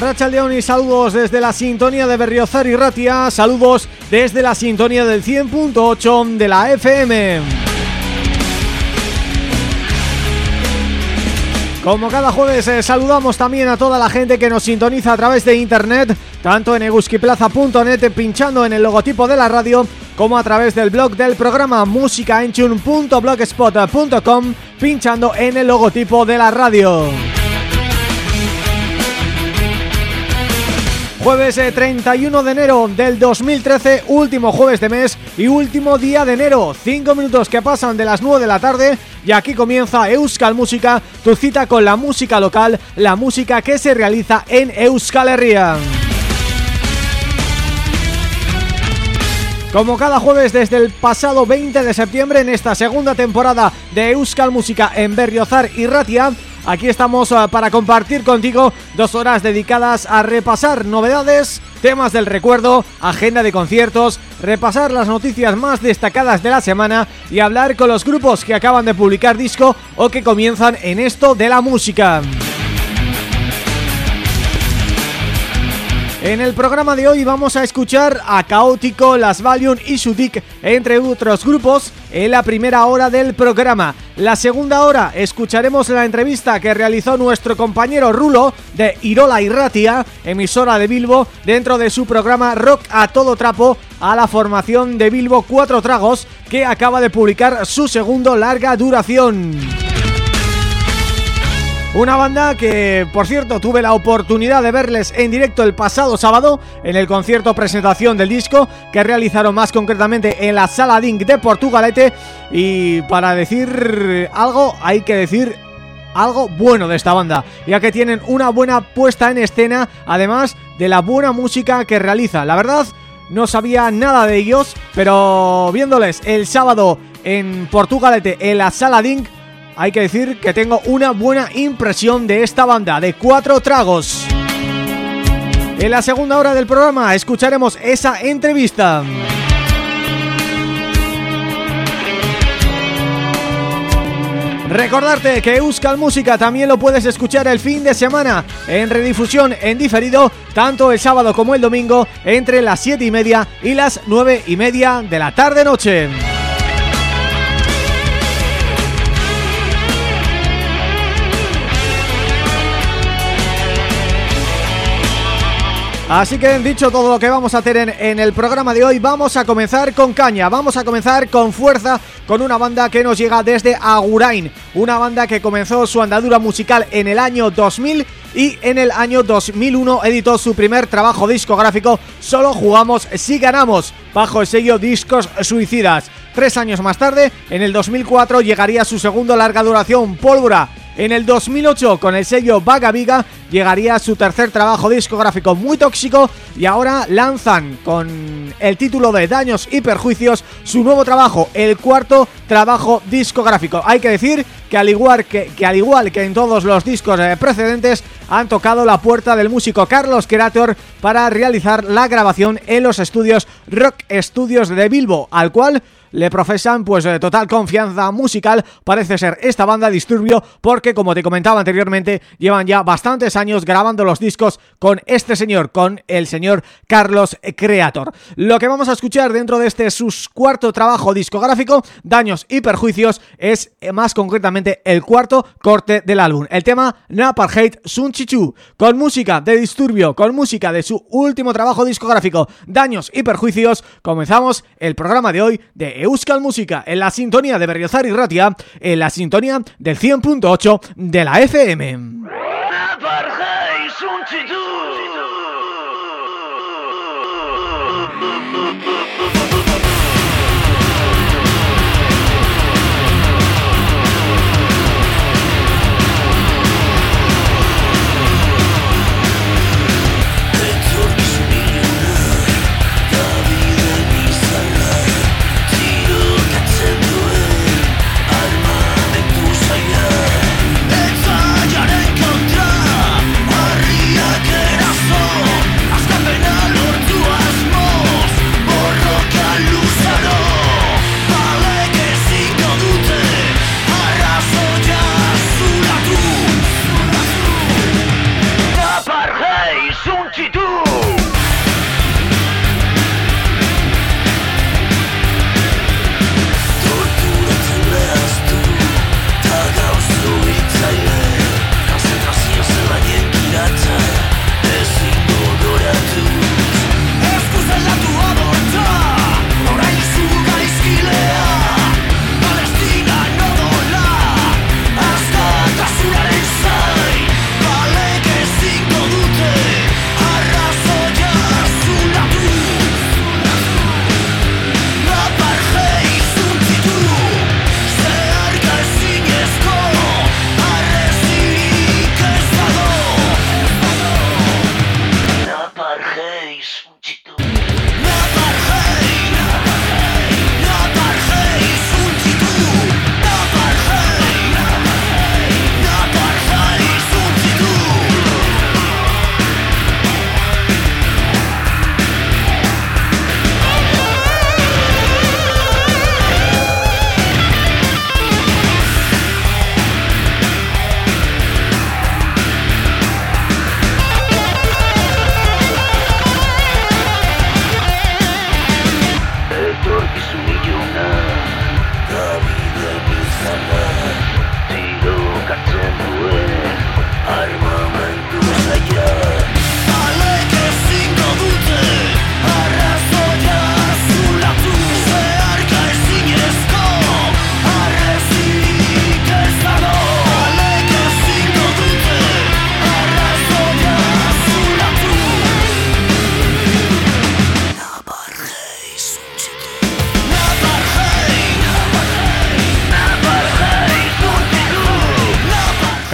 Racha León y saludos desde la sintonía de Berriozar Ratia, saludos desde la sintonía del 100.8 de la FM. Como cada jueves eh, saludamos también a toda la gente que nos sintoniza a través de internet, tanto en eguskiplaza.net pinchando en el logotipo de la radio, como a través del blog del programa musicaenchun.blogspot.com pinchando en el logotipo de la radio. Jueves 31 eh, de enero del 2013, último jueves de mes y último día de enero. Cinco minutos que pasan de las 9 de la tarde y aquí comienza Euskal Música, tu cita con la música local, la música que se realiza en Euskal Herria. Como cada jueves desde el pasado 20 de septiembre en esta segunda temporada de Euskal Música en Berriozar y Ratia Aquí estamos eh, para compartir contigo dos horas dedicadas a repasar novedades, temas del recuerdo, agenda de conciertos, repasar las noticias más destacadas de la semana y hablar con los grupos que acaban de publicar disco o que comienzan en esto de la música. En el programa de hoy vamos a escuchar a Caótico, Las Valium y Sudik, entre otros grupos, en la primera hora del programa. La segunda hora escucharemos la entrevista que realizó nuestro compañero Rulo de Irola Irratia, emisora de Bilbo, dentro de su programa Rock a todo trapo a la formación de Bilbo Cuatro Tragos, que acaba de publicar su segundo larga duración. Una banda que, por cierto, tuve la oportunidad de verles en directo el pasado sábado en el concierto presentación del disco que realizaron más concretamente en la Sala Dink de Portugalete y para decir algo hay que decir algo bueno de esta banda, ya que tienen una buena puesta en escena, además de la buena música que realiza. La verdad, no sabía nada de ellos, pero viéndoles el sábado en Portugalete en la Sala Dink hay que decir que tengo una buena impresión de esta banda, de Cuatro Tragos. En la segunda hora del programa escucharemos esa entrevista. Recordarte que Euskal Música también lo puedes escuchar el fin de semana en redifusión en diferido, tanto el sábado como el domingo, entre las 7 y media y las 9 y media de la tarde-noche. Así que dicho todo lo que vamos a hacer en, el programa de hoy Vamos a comenzar con caña, vamos a comenzar con fuerza Con una banda que nos llega desde Agurain. Una banda que comenzó su andadura musical en el año 2000 Y en el año 2001 editó su primer trabajo discográfico Solo jugamos si ganamos Bajo el sello Discos Suicidas. Tres años más tarde, en el 2004 llegaría su segundo larga duración, Pólvora. En el 2008 con el sello Vaga Viga llegaría su tercer trabajo discográfico muy tóxico y ahora lanzan con el título de Daños y Perjuicios su nuevo trabajo, el cuarto trabajo discográfico. Hay que decir que al igual que, que al igual que en todos los discos eh, precedentes han tocado la puerta del músico Carlos Creator para realizar la grabación en los estudios Rock Studios de Bilbo, al cual le profesan pues eh, total confianza musical, parece ser esta banda Disturbio, porque como te comentaba anteriormente, llevan ya bastantes años grabando los discos con este señor, con el señor Carlos Creator. Lo que vamos a escuchar dentro de este su cuarto trabajo discográfico, Daños y Perjuicios, es eh, más concretamente el cuarto corte del álbum, el tema Naparhate Sun Chichu, con música de Disturbio, con música de su último trabajo discográfico, Daños y Perjuicios, comenzamos el programa de hoy de Euskal Música en la sintonía de Berriozar y Ratia, en la sintonía del 100.8 de la FM. waar ga doen?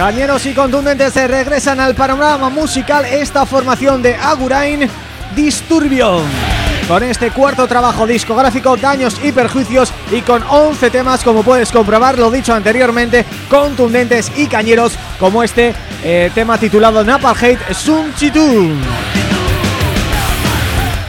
Cañeros y contundentes se regresan al panorama musical esta formación de Agurain Disturbio. Con este cuarto trabajo discográfico, Daños y Perjuicios y con 11 temas, como puedes comprobar, lo dicho anteriormente, contundentes y cañeros, como este eh, tema titulado Napalm Sun Chitu.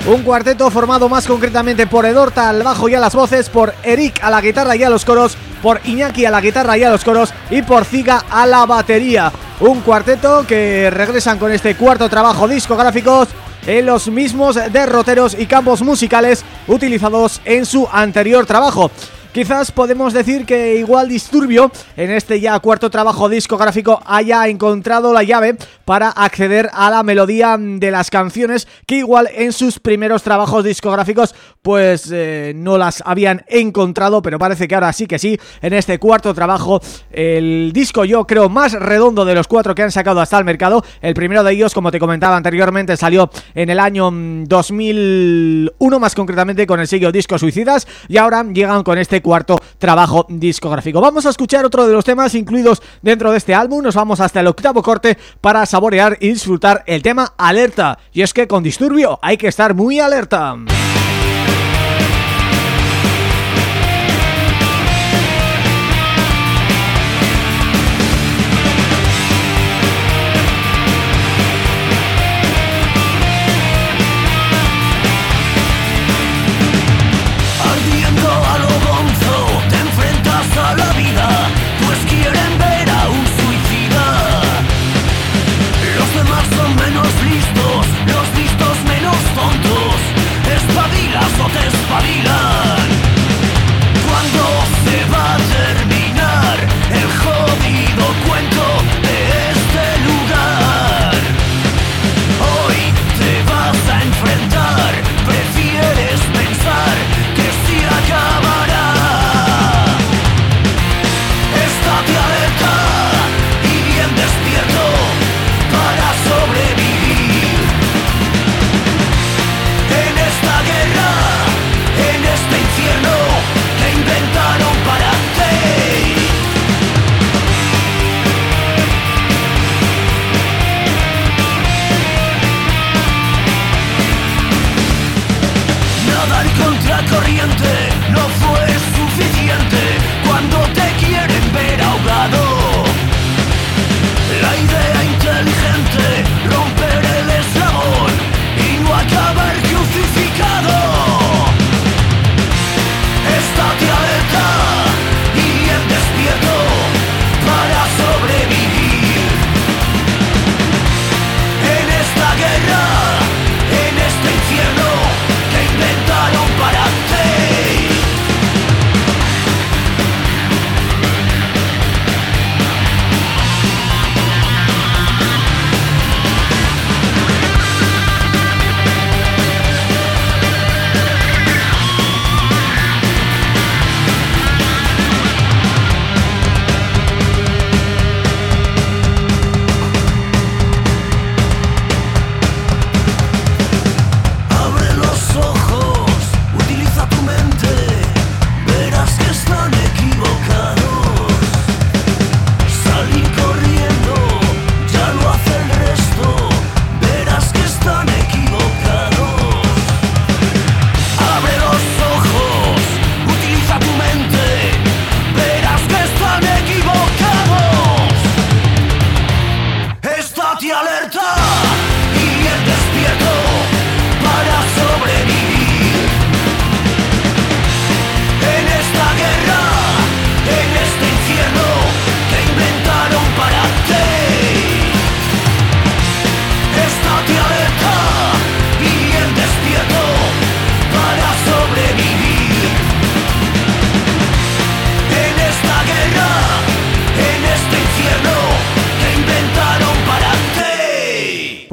Un cuarteto formado más concretamente por Edorta al bajo y a las voces, por Eric a la guitarra y a los coros, por Iñaki a la guitarra y a los coros y por Ziga a la batería. Un cuarteto que regresan con este cuarto trabajo discográfico en los mismos derroteros y campos musicales utilizados en su anterior trabajo. Quizás podemos decir que igual Disturbio en este ya cuarto trabajo discográfico haya encontrado la llave para acceder a la melodía de las canciones que igual en sus primeros trabajos discográficos pues eh, no las habían encontrado pero parece que ahora sí que sí en este cuarto trabajo el disco yo creo más redondo de los cuatro que han sacado hasta el mercado. El primero de ellos como te comentaba anteriormente salió en el año 2001 mm, más concretamente con el sello Disco Suicidas y ahora llegan con este cuarto trabajo discográfico. Vamos a escuchar otro de los temas incluidos dentro de este álbum, nos vamos hasta el octavo corte para saborear y disfrutar el tema Alerta. Y es que con Disturbio hay que estar muy alerta.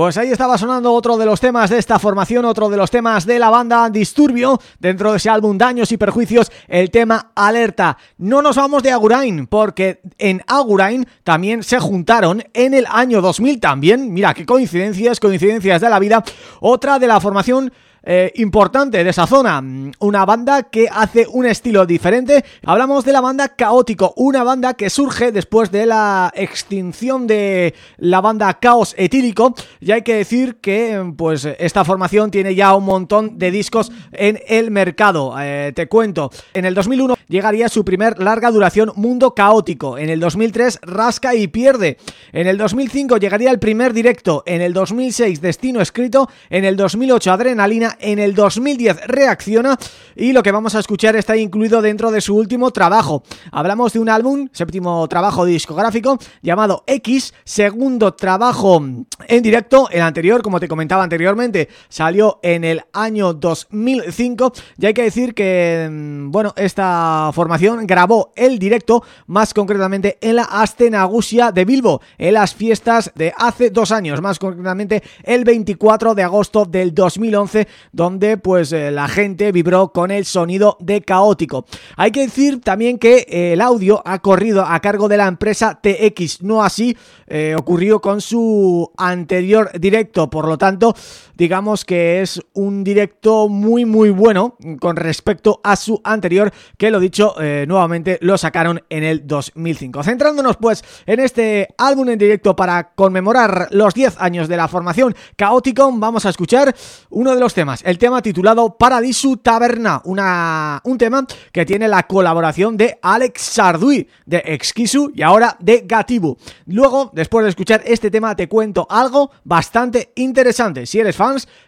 Pues ahí estaba sonando otro de los temas de esta formación, otro de los temas de la banda Disturbio, dentro de ese álbum Daños y Perjuicios, el tema Alerta. No nos vamos de Agurain, porque en Agurain también se juntaron en el año 2000 también, mira qué coincidencias, coincidencias de la vida, otra de la formación eh, importante de esa zona, una banda que hace un estilo diferente. Hablamos de la banda Caótico, una banda que surge después de la extinción de la banda Caos Etílico. Y hay que decir que pues esta formación tiene ya un montón de discos en el mercado. Eh, te cuento, en el 2001 llegaría su primer larga duración Mundo Caótico, en el 2003 Rasca y Pierde, en el 2005 llegaría el primer directo, en el 2006 Destino Escrito, en el 2008 Adrenalina, en el 2010 Reacciona y lo que vamos a escuchar está incluido dentro de su último trabajo. Hablamos de un álbum, séptimo trabajo discográfico, llamado X, segundo trabajo en directo, el anterior, como te comentaba anteriormente, salió en el año 2005 y hay que decir que, mm, bueno, esta formación grabó el directo, más concretamente en la Astenagusia de Bilbo, en las fiestas de hace dos años, más concretamente el 24 de agosto del 2011, donde pues eh, la gente vibró con el sonido de Caótico. Hay que decir también que eh, el audio ha corrido a cargo de la empresa TX, no así eh, ocurrió con su anterior directo, por lo tanto, digamos que es un directo muy muy bueno con respecto a su anterior, que lo dicho, nuevamente lo sacaron en el 2005. Centrándonos pues en este álbum en directo para conmemorar los 10 años de la formación Caótico, vamos a escuchar uno de los temas, el tema titulado Paradisu Taberna, una, un tema que tiene la colaboración de Alex Sardui, de Exquisu y ahora de Gatibu. Luego, después de escuchar este tema, te cuento algo bastante interesante, si eres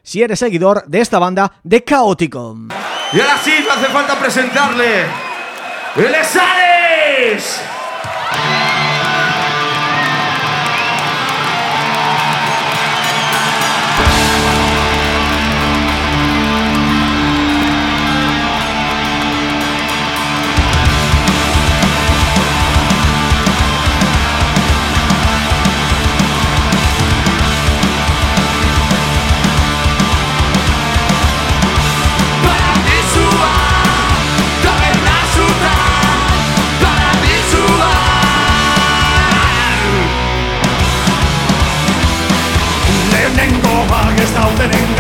si eres seguidor de esta banda de Caótico. Y ahora sí, me hace falta presentarle... ¡El Alex! Sonando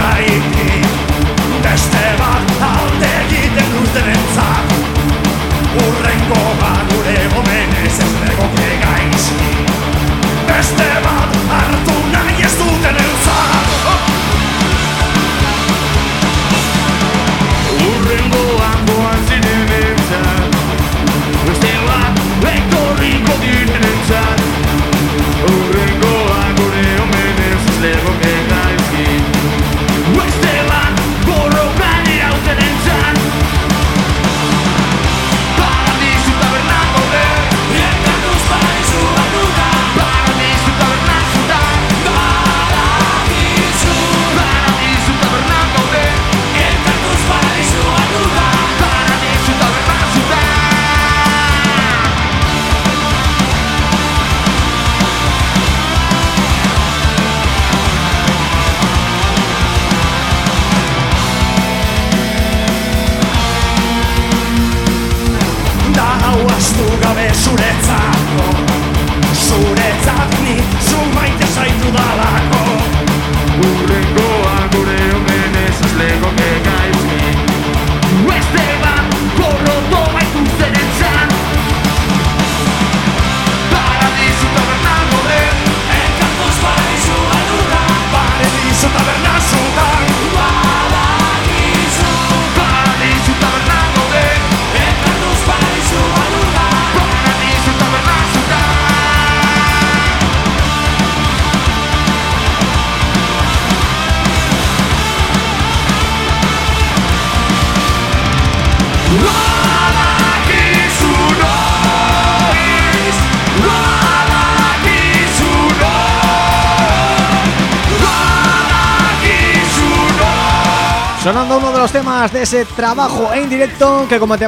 ese trabajo en directo que como te,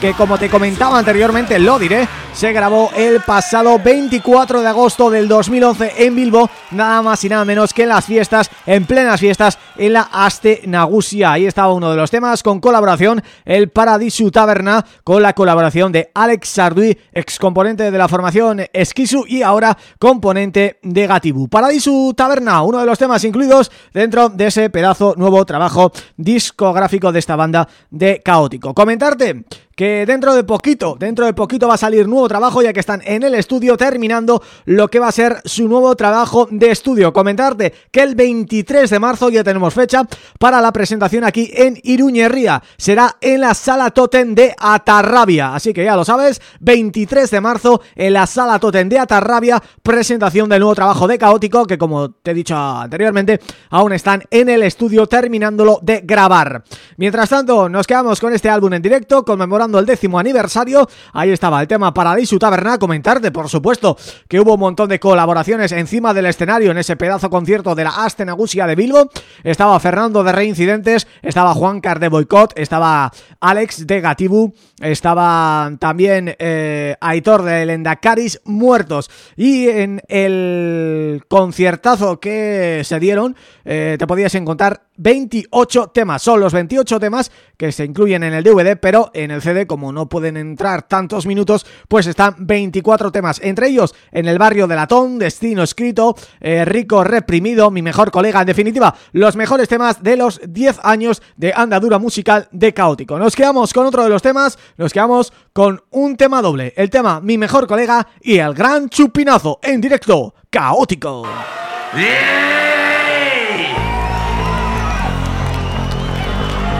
que como te comentaba anteriormente, lo diré, se grabó el pasado 24 de agosto del 2011 en Bilbo, nada más y nada menos que en las fiestas, en plenas fiestas en la Aste Nagusia. Ahí estaba uno de los temas con colaboración, el Paradisu Taberna, con la colaboración de Alex Sardui, ex componente de la formación Esquisu y ahora componente de Gatibu. Paradisu Taberna, uno de los temas incluidos dentro de ese pedazo nuevo trabajo discográfico de esta banda de Caótico. Comentarte que dentro de poquito, dentro de poquito va a salir nuevo trabajo ya que están en el estudio terminando lo que va a ser su nuevo trabajo de estudio. Comentarte que el 23 de marzo ya tenemos fecha para la presentación aquí en Iruñería. Será en la Sala Totem de Atarrabia, así que ya lo sabes, 23 de marzo en la Sala Totem de Atarrabia, presentación del nuevo trabajo de Caótico que como te he dicho anteriormente, aún están en el estudio terminándolo de grabar. Mientras tanto, nos quedamos con este álbum en directo, conmemorando el décimo aniversario. Ahí estaba el tema Paradiso Taberna. Comentarte, por supuesto, que hubo un montón de colaboraciones encima del escenario en ese pedazo concierto de la Astenagusia de Bilbo. Estaba Fernando de Reincidentes, estaba Juan Car de Boicot, estaba Alex de Gatibu, estaba también eh, Aitor de Lendacaris muertos. Y en el conciertazo que se dieron, eh, te podías encontrar 28 temas. Son los 28 temas que se incluyen en el DVD, pero en el CD, como no pueden entrar tantos minutos, pues están 24 temas. Entre ellos, en el barrio de Latón, Destino Escrito, eh, Rico Reprimido, Mi Mejor Colega. En definitiva, los mejores temas de los 10 años de andadura musical de Caótico. Nos quedamos con otro de los temas, nos quedamos con un tema doble. El tema Mi Mejor Colega y el Gran Chupinazo en directo, Caótico.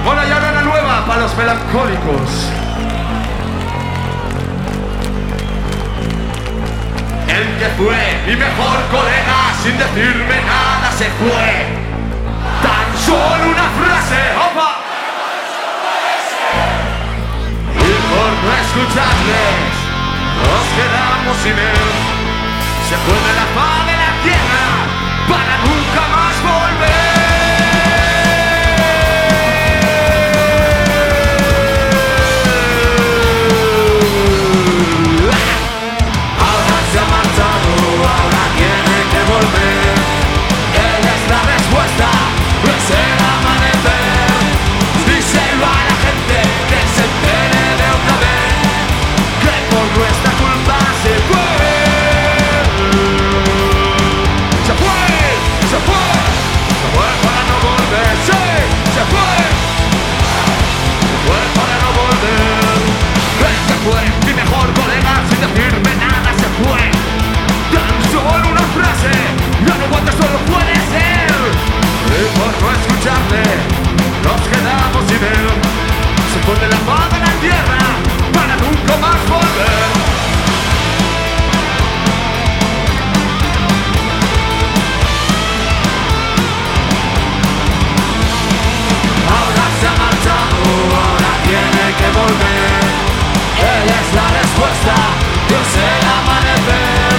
Bueno, y ahora la nueva para los melancólicos. El que fue mi mejor colega sin decirme nada se fue. Tan solo una frase, opa. Por no escucharles, nos quedamos sin él. Se fue de la faz de la tierra para nunca más volver. de la faz de la tierra para nunca más volver. Ahora se ha marchado, ahora tiene que volver. Él es la respuesta, Dios el amanecer.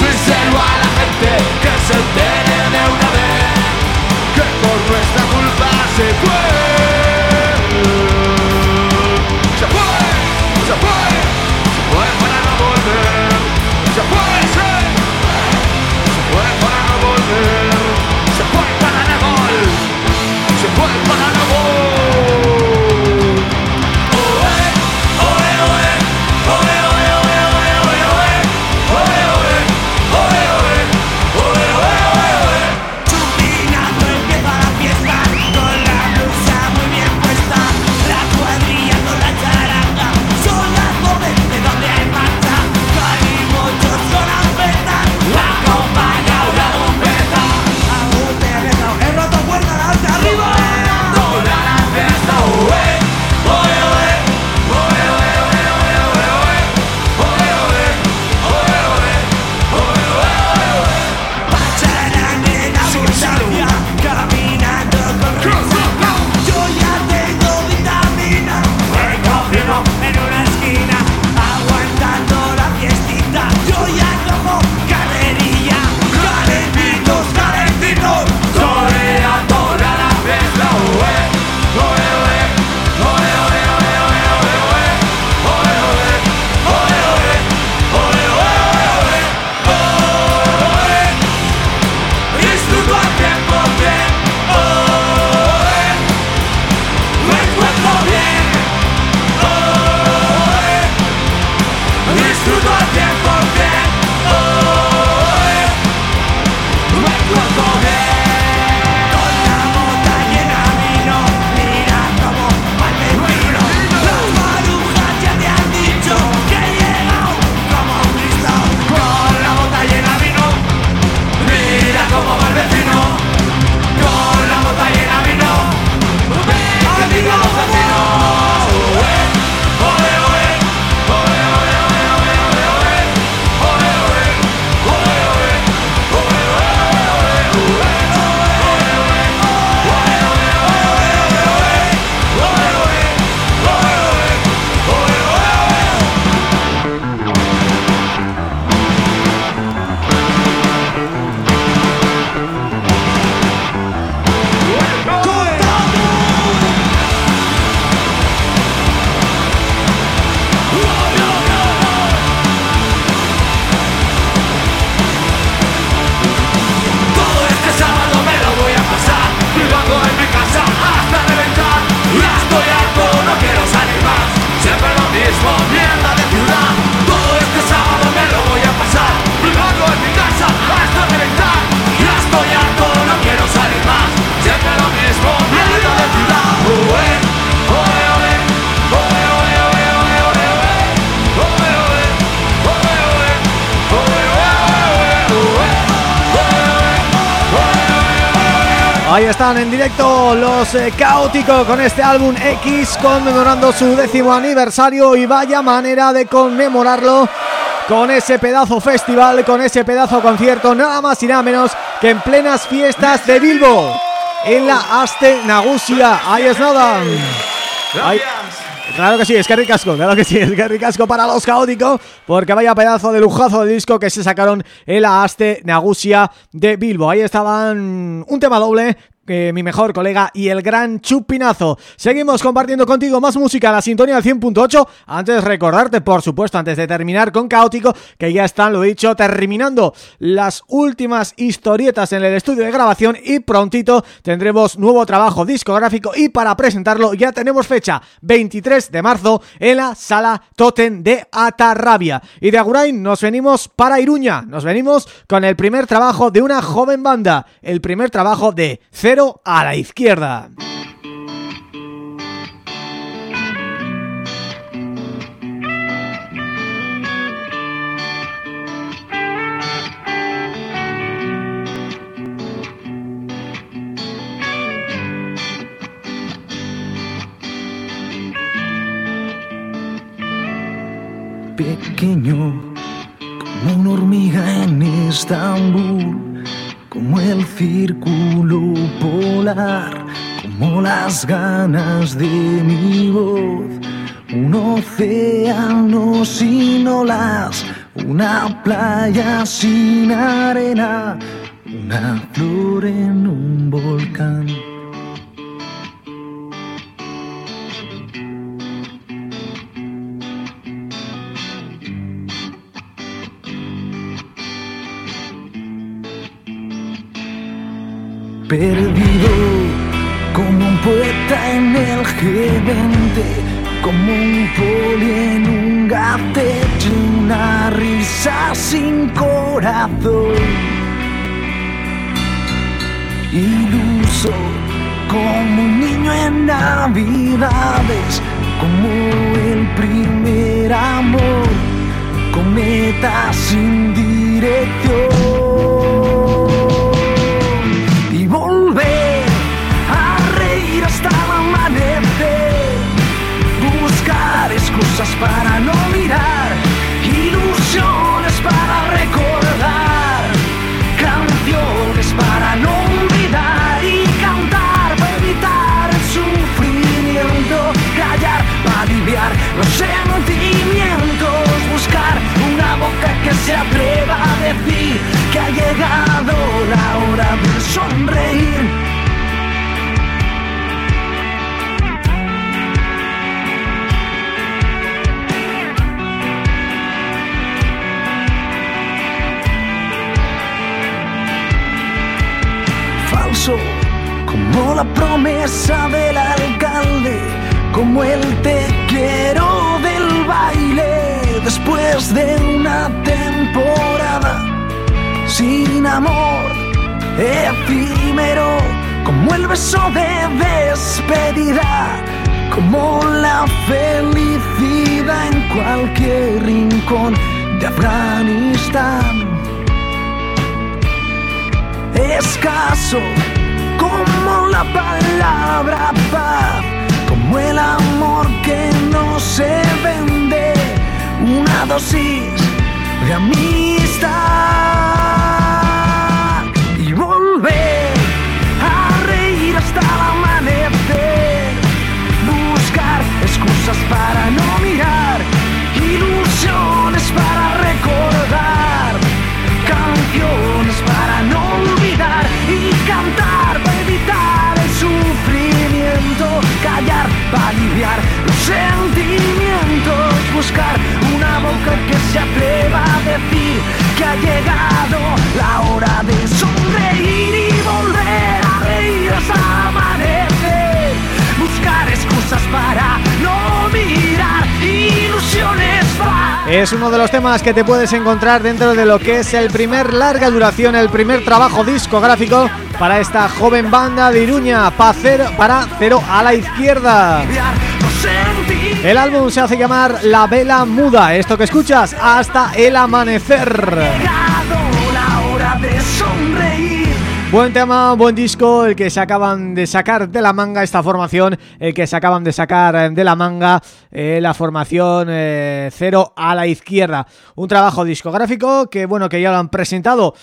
Díselo a la gente que se entere de una vez que por nuestra culpa se fue. Eh, Caótico con este álbum X conmemorando su décimo aniversario y vaya manera de conmemorarlo con ese pedazo festival, con ese pedazo concierto, nada más y nada menos que en plenas fiestas de Bilbo, en la Aste Nagusia. Ahí es nada. Claro que sí, es que ricasco, claro que sí, es que ricasco para los caóticos Porque vaya pedazo de lujazo de disco que se sacaron en la Aste Nagusia de Bilbo Ahí estaban un tema doble mi mejor colega y el gran Chupinazo. Seguimos compartiendo contigo más música a la sintonía del 100.8. Antes recordarte, por supuesto, antes de terminar con Caótico, que ya están, lo dicho, terminando las últimas historietas en el estudio de grabación y prontito tendremos nuevo trabajo discográfico y para presentarlo ya tenemos fecha, 23 de marzo, en la Sala Totem de Atarrabia. Y de Agurain nos venimos para Iruña, nos venimos con el primer trabajo de una joven banda, el primer trabajo de a la izquierda. Pequeño como una hormiga en Estambul como el círculo polar, como las ganas de mi voz, un océano sin olas, una playa sin arena, una flor en un volcán. Perdido como un poeta en el G20, como un poli en un gatete, una risa sin corazón. Iluso como un niño en navidades, como el primer amor, cometa sin dirección. Que te puedes encontrar dentro de lo que es el primer larga duración, el primer trabajo discográfico para esta joven banda de Iruña, para Cero a la Izquierda. El álbum se hace llamar La Vela Muda, esto que escuchas, hasta el amanecer. Buen tema, buen disco, el que se acaban de sacar de la manga esta formación, el que se acaban de sacar eh, de la manga eh, la formación eh, Cero a la Izquierda. Un trabajo discográfico que bueno que ya lo han presentado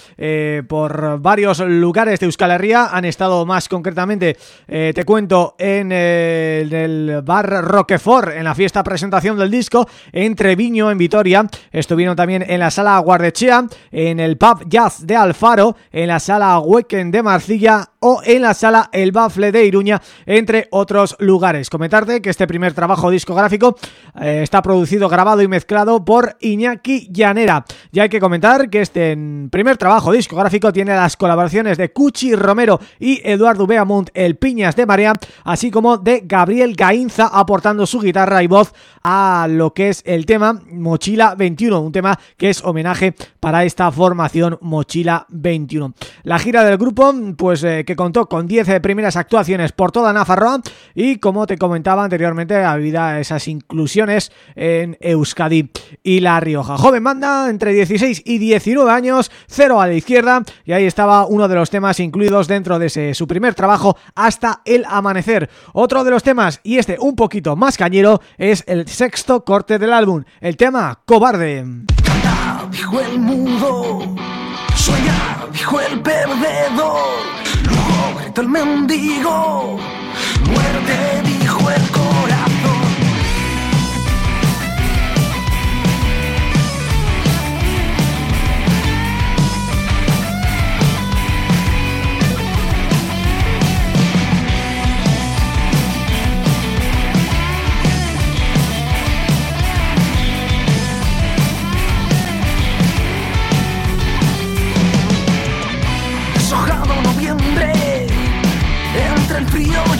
por varios lugares de Euskal Herria, han estado más concretamente, te cuento, en el bar Roquefort, en la fiesta presentación del disco, en Treviño, en Vitoria, estuvieron también en la sala Guardechea, en el pub Jazz de Alfaro, en la sala Hueque de Marcilla o en la sala El Bafle de Iruña, entre otros lugares. Comentarte que este primer trabajo discográfico eh, está producido, grabado y mezclado por Iñaki Llanera. Ya hay que comentar que este primer trabajo discográfico tiene las colaboraciones de Cuchi Romero y Eduardo Beamont, el Piñas de Marea, así como de Gabriel Gainza aportando su guitarra y voz a lo que es el tema Mochila 21, un tema que es homenaje para esta formación Mochila 21. La gira del grupo, pues eh, que contó con 10 eh, primeras actuaciones por toda Nafarroa y como te comentaba anteriormente, había esas inclusiones en Euskadi y La Rioja. Joven banda, entre 16 y 19 años, cero a la izquierda y ahí estaba uno de los temas incluidos dentro de ese, su primer trabajo hasta el amanecer. Otro de los temas, y este un poquito más cañero, es el sexto corte del álbum, el tema Cobarde. Canta, dijo el dijo el perdedor, luego gritó el mendigo, muerte,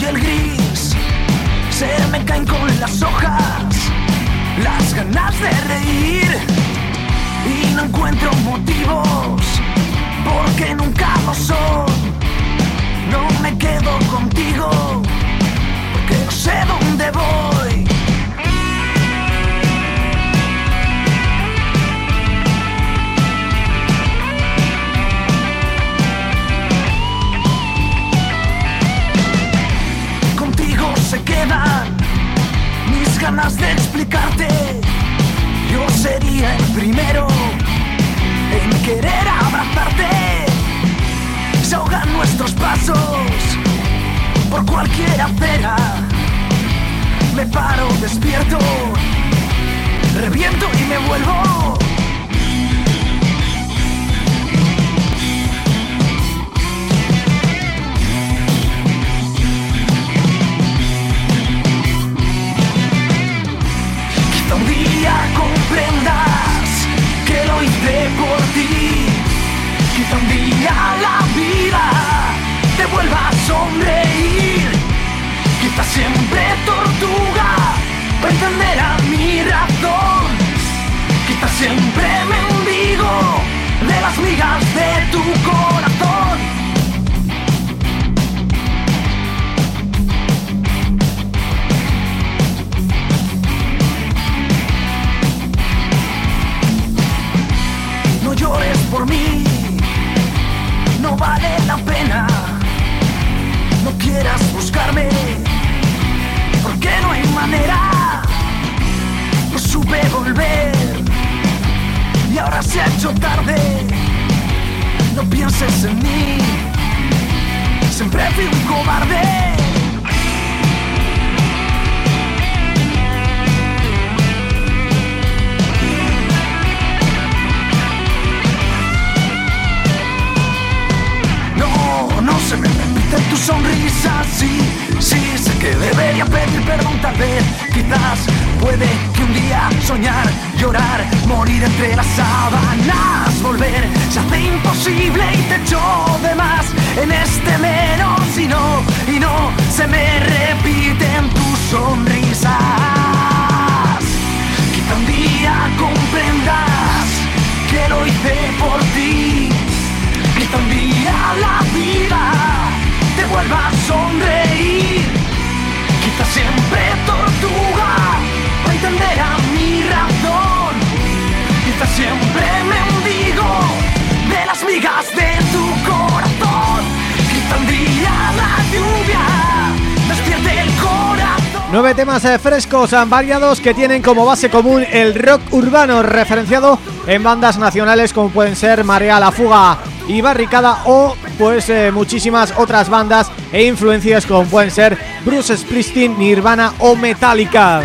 el frío y el gris, se me caen con las hojas las ganas de reír y no encuentro motivos porque nunca lo son. No me quedo contigo porque no sé dónde voy. Ganas de explicarte. Yo sería el primero en querer abrazarte. Se ahogan nuestros pasos por cualquier acera. Me paro, despierto, reviento y me vuelvo. Día comprendas que lo hice por ti. Quizá un día la vida te vuelva a sonreír. Quizá siempre tortuga para entender a mi razón. Quizá siempre mendigo de las migas de tu corazón. No vale la pena. No quieras buscarme, porque no hay manera. No supe volver y ahora se ha hecho tarde. No pienses en mí, siempre fui un cobarde. No, se me repite tu sonrisa, sí, sí, sé que debería pedir perdón tal vez, quizás puede que un día soñar, llorar, morir entre las sábanas, volver, se hace imposible y te echo de más en este menos y no, y no, se me repiten tus sonrisas. Quizá un día comprendas que lo hice por ti. La vida te vuelva a sonreír. Quizá siempre tortuga para entender a mi razón. Quizá siempre mendigo de las migas de nueve temas eh, frescos, eh, variados, que tienen como base común el rock urbano, referenciado en bandas nacionales como pueden ser Marea la Fuga y Barricada o pues eh, muchísimas otras bandas e influencias como pueden ser Bruce Springsteen, Nirvana o Metallica.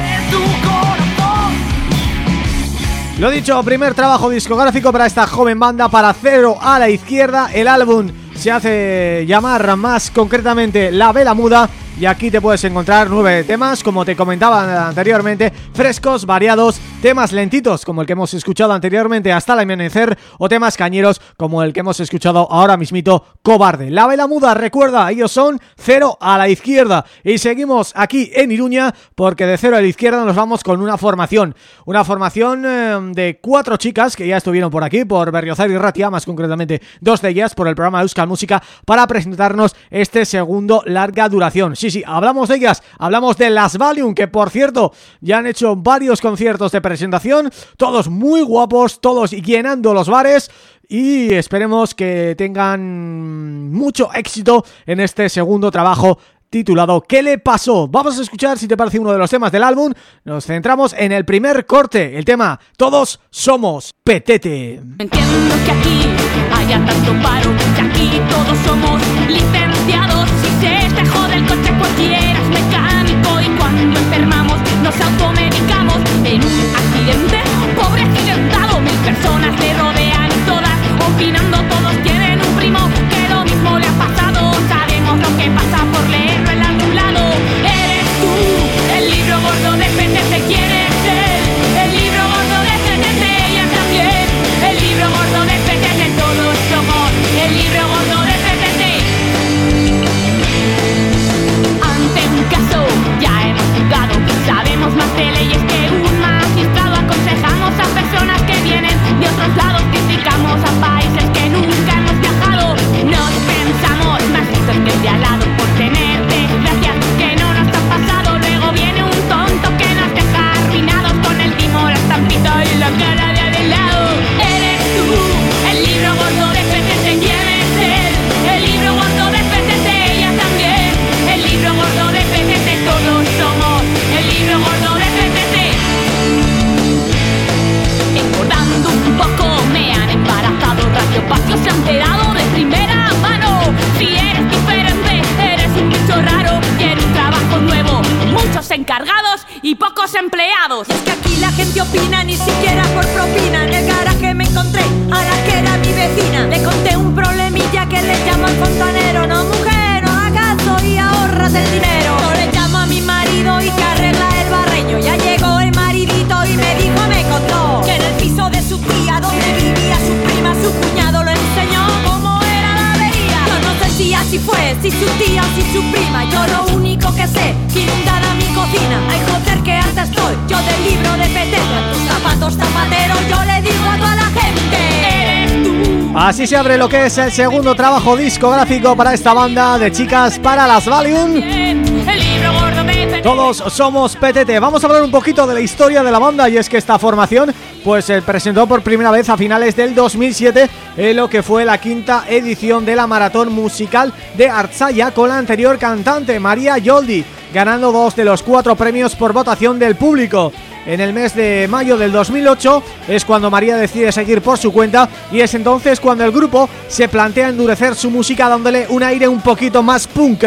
Lo dicho, primer trabajo discográfico para esta joven banda para Cero a la Izquierda, el álbum se hace llamar más concretamente La Vela Muda y aquí te puedes encontrar nueve temas, como te comentaba anteriormente, frescos, variados, temas lentitos, como el que hemos escuchado anteriormente hasta el amanecer, o temas cañeros, como el que hemos escuchado ahora mismito, Cobarde. La vela muda, recuerda, ellos son cero a la izquierda, y seguimos aquí en Iruña, porque de cero a la izquierda nos vamos con una formación, una formación eh, de cuatro chicas que ya estuvieron por aquí, por Berriozar y Ratia, más concretamente dos de ellas, por el programa Euskal Música, para presentarnos este segundo larga duración sí, sí, hablamos de ellas, hablamos de las Valium, que por cierto, ya han hecho varios conciertos de presentación, todos muy guapos, todos llenando los bares. Y esperemos que tengan mucho éxito en este segundo trabajo titulado ¿Qué le pasó? Vamos a escuchar si te parece uno de los temas del álbum. Nos centramos en el primer corte, el tema Todos somos Petete. Entiendo que aquí haya tanto paro Que aquí todos somos licenciados. Del coche cualquiera es mecánico y cuando enfermamos nos automedicamos. En un accidente, pobre accidentado, mil personas le rodean encargados y pocos empleados. es que aquí la gente opina, ni siquiera por propina. En el garaje me encontré a la que era mi vecina. Le conté un problemilla que le llamo al fontanero. No, mujer, no hagas y ahorras el dinero. Yo le llamo a mi marido y que arregla el barreño. Ya llegó el maridito y me dijo, me contó que en el piso de su tía, donde vivía su prima, su cuñada si fue, si su tía o si su prima. Yo lo único que sé, que inundada mi cocina. Ay joder que harta estoy, yo del libro de Petero tus zapatos zapateros, yo le digo a toda la gente. Así se abre lo que es el segundo trabajo discográfico para esta banda de chicas para las Valium todos somos PTT. Vamos a hablar un poquito de la historia de la banda y es que esta formación pues se presentó por primera vez a finales del 2007 en lo que fue la quinta edición de la maratón musical de Artsaya con la anterior cantante María Yoldi, ganando dos de los cuatro premios por votación del público. En el mes de mayo del 2008 es cuando María decide seguir por su cuenta y es entonces cuando el grupo se plantea endurecer su música dándole un aire un poquito más punk.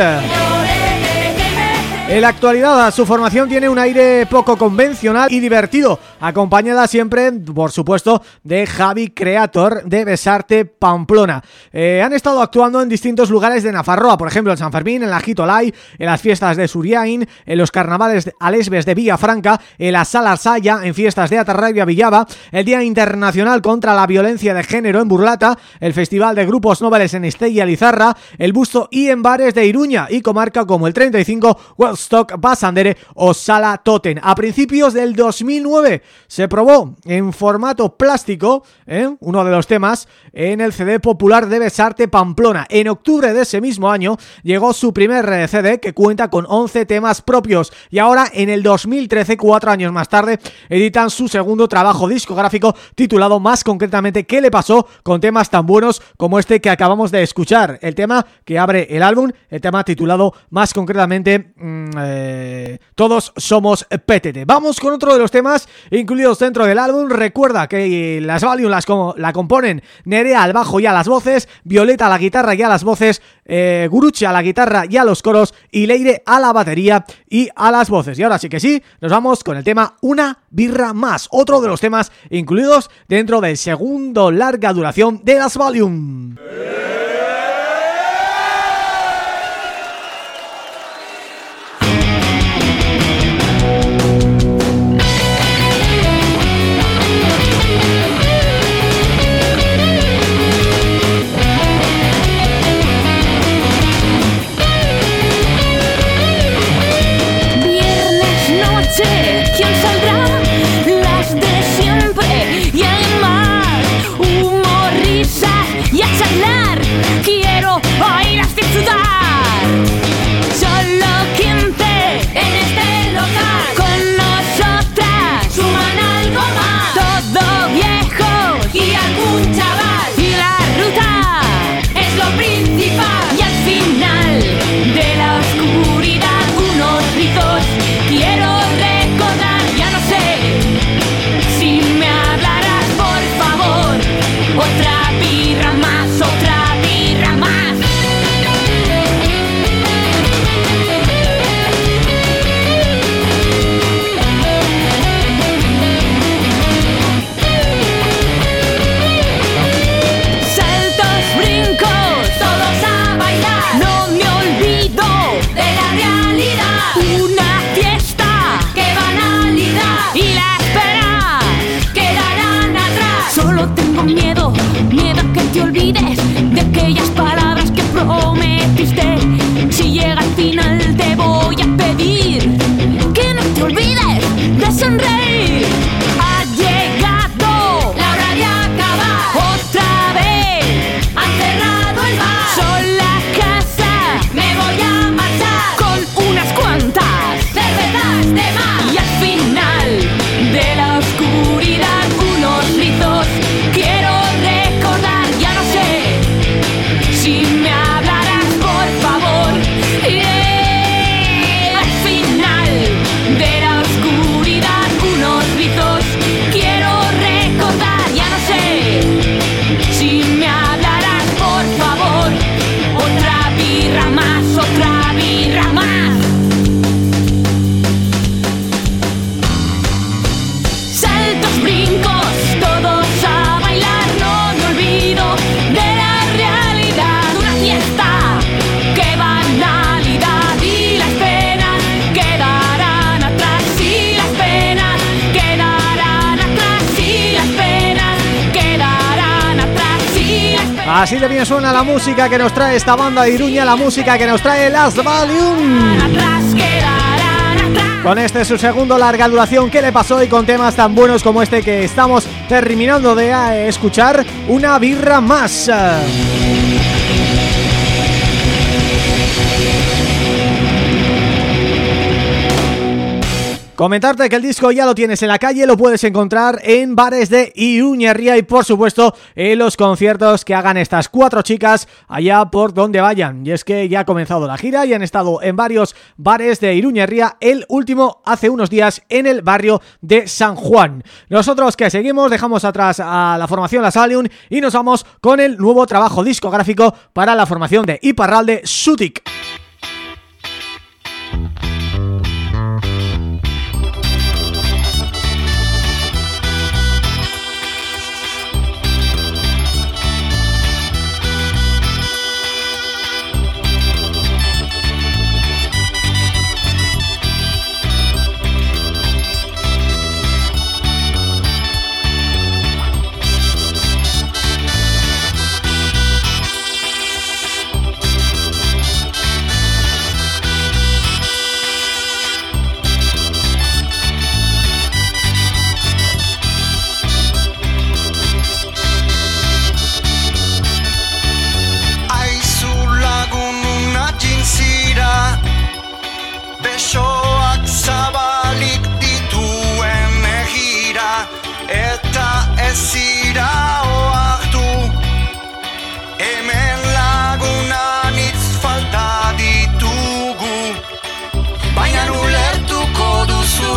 En la actualidad su formación tiene un aire poco convencional y divertido, acompañada siempre, por supuesto, de Javi Creator de Besarte Pamplona. Eh, han estado actuando en distintos lugares de Nafarroa, por ejemplo en San Fermín, en la Jitolay, en las fiestas de Suriain, en los carnavales alesbes de Villafranca, en la Sala Saya, en fiestas de Atarrabia Villaba, el Día Internacional contra la Violencia de Género en Burlata, el Festival de Grupos Nobles en Estella Lizarra, el Busto y en bares de Iruña y comarca como el 35 Stock Basandere o Sala Toten. A principios del 2009 se probó en formato plástico, ¿eh? uno de los temas, en el CD popular de Besarte Pamplona. En octubre de ese mismo año llegó su primer eh, CD que cuenta con 11 temas propios y ahora en el 2013, cuatro años más tarde, editan su segundo trabajo discográfico titulado más concretamente ¿Qué le pasó? con temas tan buenos como este que acabamos de escuchar, el tema que abre el álbum, el tema titulado más concretamente mmm, eh, Todos somos PTT. Vamos con otro de los temas incluidos dentro del álbum, recuerda que las Valium las la componen Nerea al bajo y a las voces, Violeta a la guitarra y a las voces, eh, Guruchi a la guitarra y a los coros y Leire a la batería y a las voces. Y ahora sí que sí, nos vamos con el tema Una birra más, otro de los temas incluidos dentro del segundo larga duración de las Valium. Así de bien suena la música que nos trae esta banda de Iruña, la música que nos trae Las Valium. Con este su segundo larga duración, ¿qué le pasó? Y con temas tan buenos como este que estamos terminando de eh, escuchar, una birra más. Comentarte que el disco ya lo tienes en la calle, lo puedes encontrar en bares de Iruñería y por supuesto en los conciertos que hagan estas cuatro chicas allá por donde vayan. Y es que ya ha comenzado la gira y han estado en varios bares de Iruñería, el último hace unos días en el barrio de San Juan. Nosotros que seguimos dejamos atrás a la formación La Salium y nos vamos con el nuevo trabajo discográfico para la formación de Iparralde Sutik. dira oartu Hemen laguna nitz falta ditugu Baina nulertuko duzu.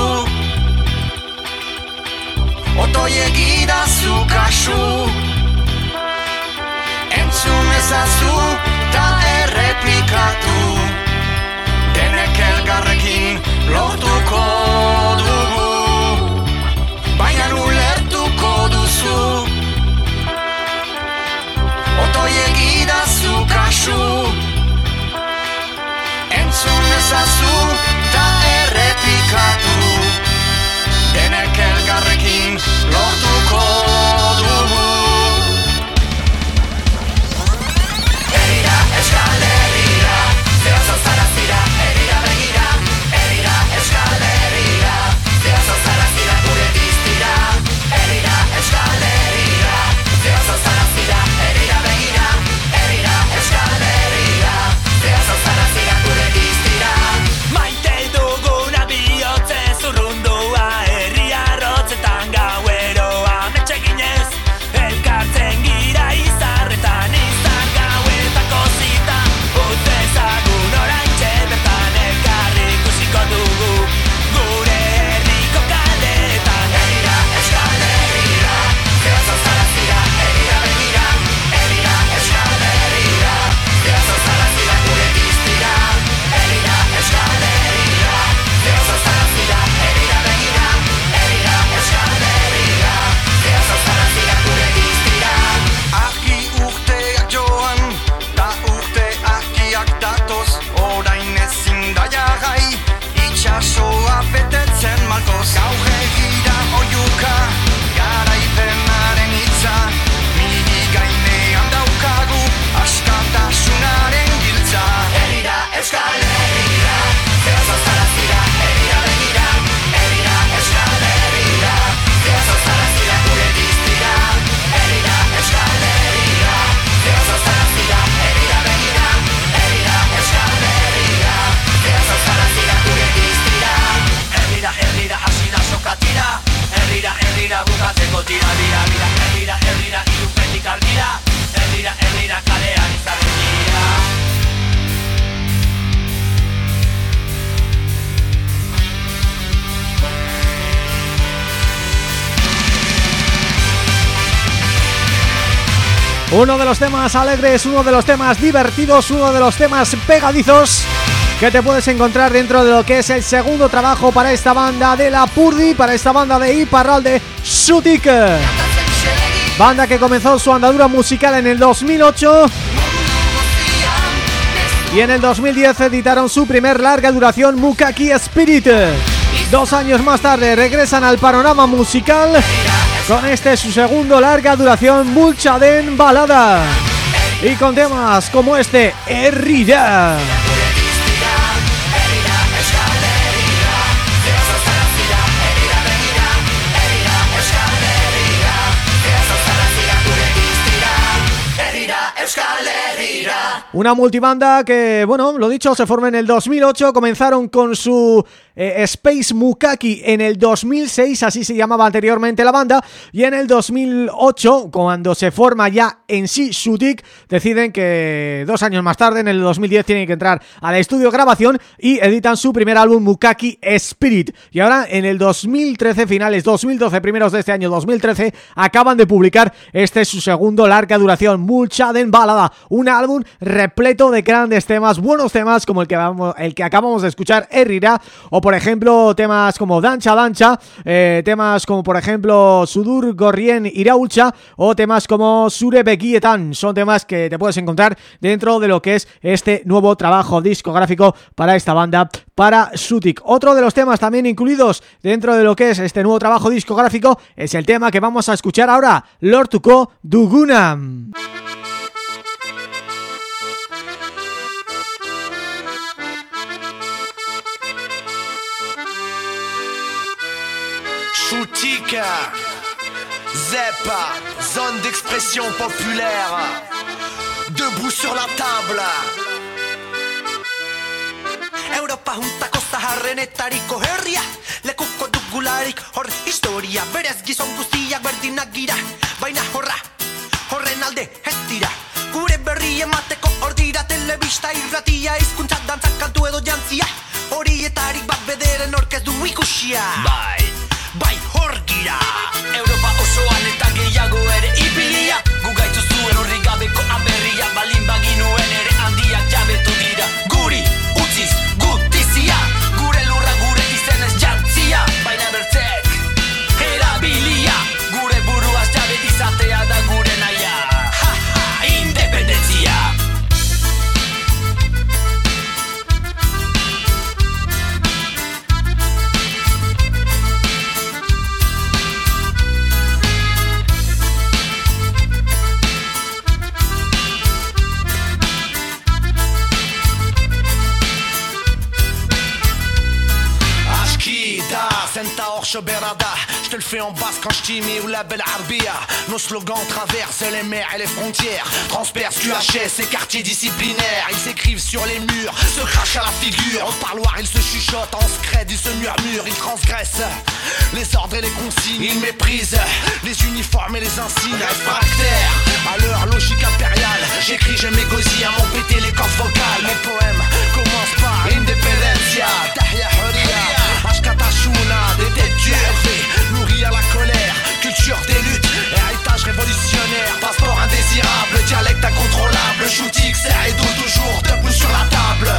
Otoi egida zu kasu. Entzun ezazu ta errepikatu. Denek elgarrekin lortuko azul, nessa azul. Los temas alegres, uno de los temas divertidos, uno de los temas pegadizos que te puedes encontrar dentro de lo que es el segundo trabajo para esta banda de la Purdi, para esta banda de Iparralde, Sutik. Banda que comenzó su andadura musical en el 2008 y en el 2010 editaron su primer larga duración Mukaki Spirit. Dos años más tarde regresan al panorama musical con este su segundo larga duración Mulchaden Balada y con temas como este Herrira. Una multibanda que, bueno, lo dicho, se formó en el 2008, comenzaron con su eh, Space Mukaki en el 2006, así se llamaba anteriormente la banda, y en el 2008, cuando se forma ya en sí Sutik, deciden que dos años más tarde, en el 2010, tienen que entrar al estudio grabación y editan su primer álbum Mukaki Spirit. Y ahora, en el 2013, finales 2012, primeros de este año 2013, acaban de publicar este su segundo larga duración, Mulchaden Balada, un álbum repleto de grandes temas, buenos temas como el que, vamos, el que acabamos de escuchar, Herrira, o por ejemplo temas como Dancha Dancha, eh, temas como por ejemplo Sudur Gorrien Iraulcha o temas como Sure Begietan, son temas que te puedes encontrar dentro de lo que es este nuevo trabajo discográfico para esta banda, para Sutik. Otro de los temas también incluidos dentro de lo que es este nuevo trabajo discográfico es el tema que vamos a escuchar ahora, Lord Dugunam. Choutika Zepa Zone d'expression populaire. Debout sur la table. Europa juntako zaharrenetariko herria Lekuko dugularik hor historia. Berez gizon guztiak berdinak gira. Baina horra, horren alde ez dira. Gure berri emateko hor dira Telebista irratia izkuntza dantzak kantu edo jantzia. Horietarik bat bederen orkez du ikusia. Bai, bai Yeah. Je te le fais en basse quand je t'y mets ou la belle arbia. Nos slogans traversent les mers et les frontières. Transpercent QHS et quartiers disciplinaires. Ils s'écrivent sur les murs, se crachent à la figure. Au parloir ils se chuchotent, en scred ils se murmurent Ils transgressent les ordres et les consignes. Ils méprisent les uniformes et les insignes Réfractaires. À leur logique impériale J'écris, je m'égosille à m'empêter les cordes vocales. Mes poèmes commencent par Independencia, Tahia Huria Ashkatashuna, des têtes dures nourries à la colère Culture des luttes, héritage révolutionnaire Passeport indésirable, dialecte incontrôlable Shooting, et d'eau toujours debout sur la table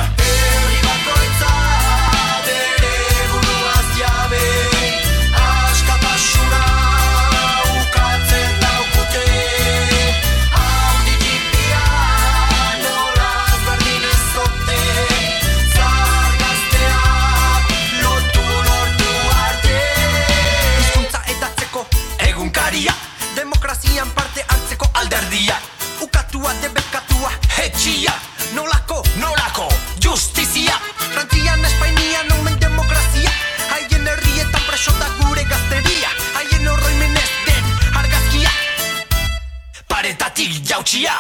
hautsia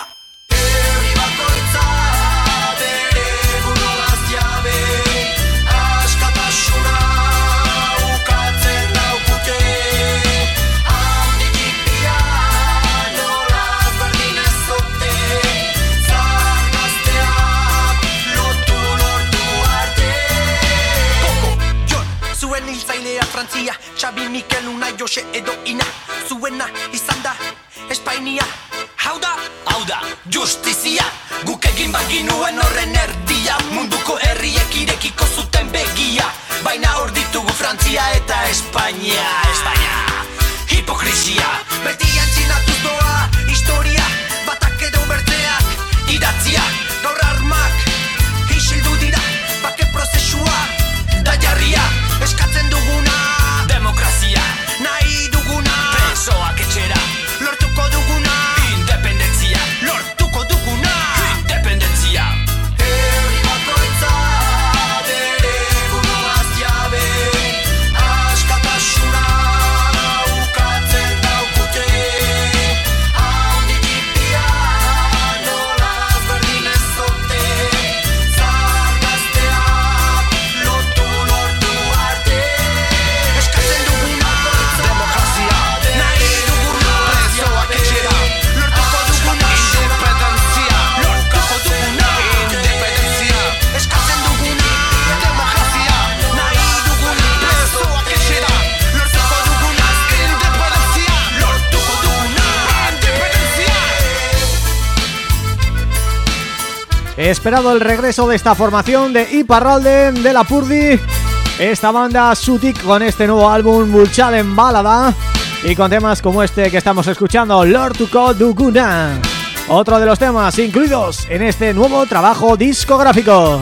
Herri bakoitzat ere buruaz jabe Askatasuna ukatzen daukute Handik ipia nolaz berdin ez dute Zargazteak lotu lortu arte Koko, Jon, zuen hiltzailea Frantzia Xabi Mikel Unai Jose edo Ina. Zuena izan da Espainia justizia. Guk egin baginuen horren erdia. Munduko herriek irekiko zuten begia. Baina hor ditugu Frantzia eta Espainia. Espainia. Hipokrizia. Beti antzinatuz Esperado el regreso de esta formación de Iparralde de la Purdi. Esta banda Sutik con este nuevo álbum en Balada Y con temas como este que estamos escuchando Lord Tuko Duguna. Otro de los temas incluidos en este nuevo trabajo discográfico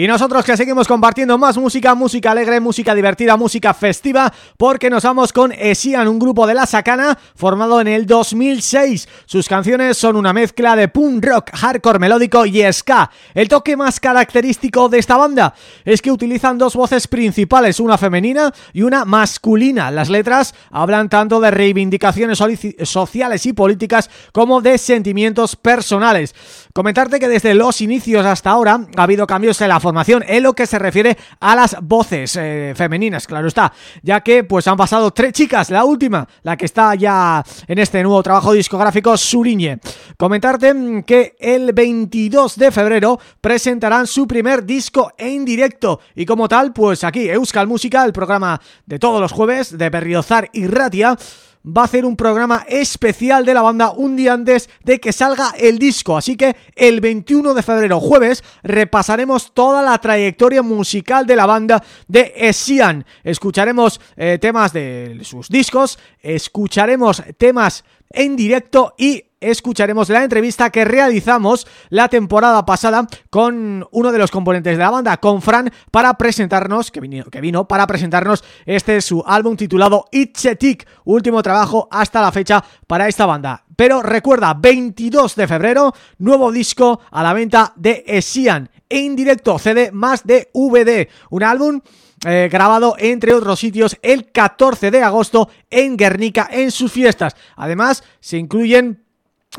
y nosotros que seguimos compartiendo más música, música alegre, música divertida, música festiva Porque nos vamos con Esian, un grupo de La Sacana formado en el 2006 Sus canciones son una mezcla de punk rock, hardcore melódico y ska. El toque más característico de esta banda es que utilizan dos voces principales, una femenina y una masculina. Las letras hablan tanto de reivindicaciones sociales y políticas como de sentimientos personales Comentarte que desde los inicios hasta ahora ha habido cambios en la formación en lo que se refiere a las voces eh, femeninas, claro está, ya que pues han pasado tres chicas, la última, la que está ya en este nuevo trabajo discográfico, Suriñe. Comentarte mm, que el 22 de febrero presentarán su primer disco en directo y como tal, pues aquí Euskal Música, el programa de todos los jueves de Berriozar y Ratia, va a hacer un programa especial de la banda un día antes de que salga el disco. Así que el 21 de febrero, jueves, repasaremos toda la trayectoria musical de la banda de Esian. Escucharemos eh, temas de sus discos, escucharemos temas en directo y escucharemos la entrevista que realizamos la temporada pasada con uno de los componentes de la banda, con Fran, para presentarnos, que vino, para presentarnos este su álbum titulado Itchetik, último trabajo hasta la fecha para esta banda. Pero recuerda, 22 de febrero, nuevo disco a la venta de Esian, en directo, CD más de VD, un álbum eh, grabado entre otros sitios el 14 de agosto en Guernica en sus fiestas. Además se incluyen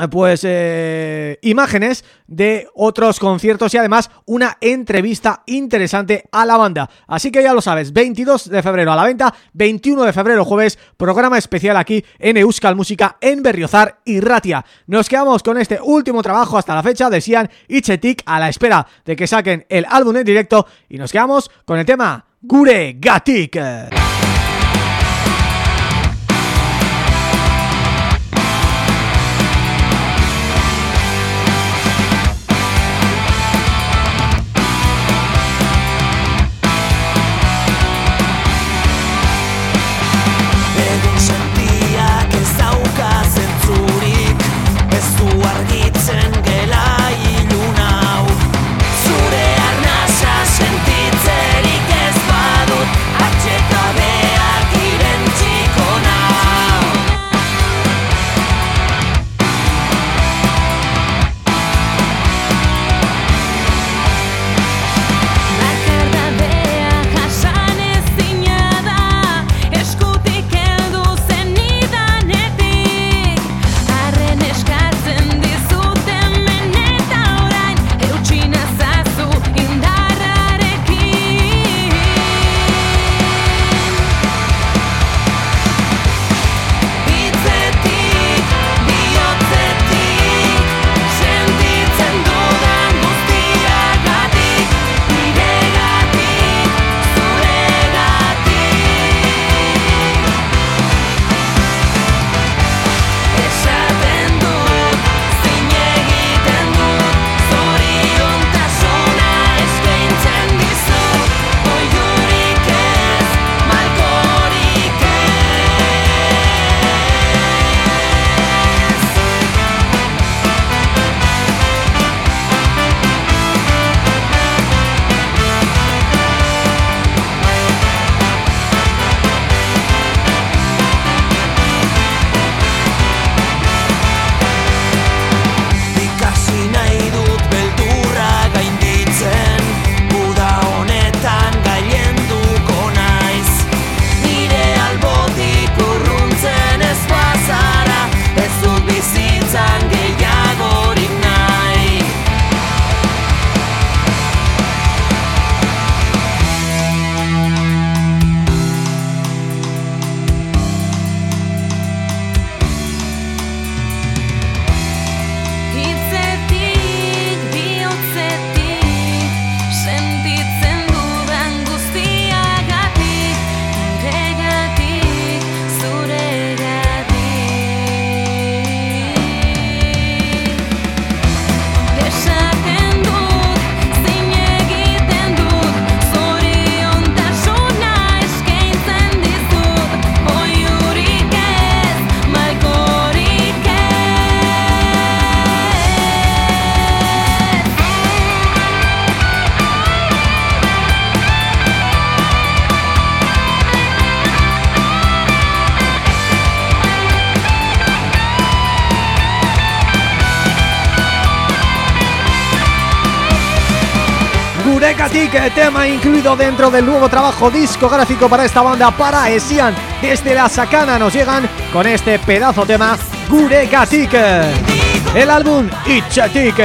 pues eh, imágenes de otros conciertos y además una entrevista interesante a la banda. Así que ya lo sabes, 22 de febrero a la venta, 21 de febrero jueves, programa especial aquí en Euskal Música en Berriozar y Ratia. Nos quedamos con este último trabajo hasta la fecha de Sian y Chetik a la espera de que saquen el álbum en directo y nos quedamos con el tema Gure Gatik. Tema incluido dentro del nuevo trabajo discográfico para esta banda, para Esian. Desde la Sacana nos llegan con este pedazo tema, Gurekatik. El álbum Itchatik.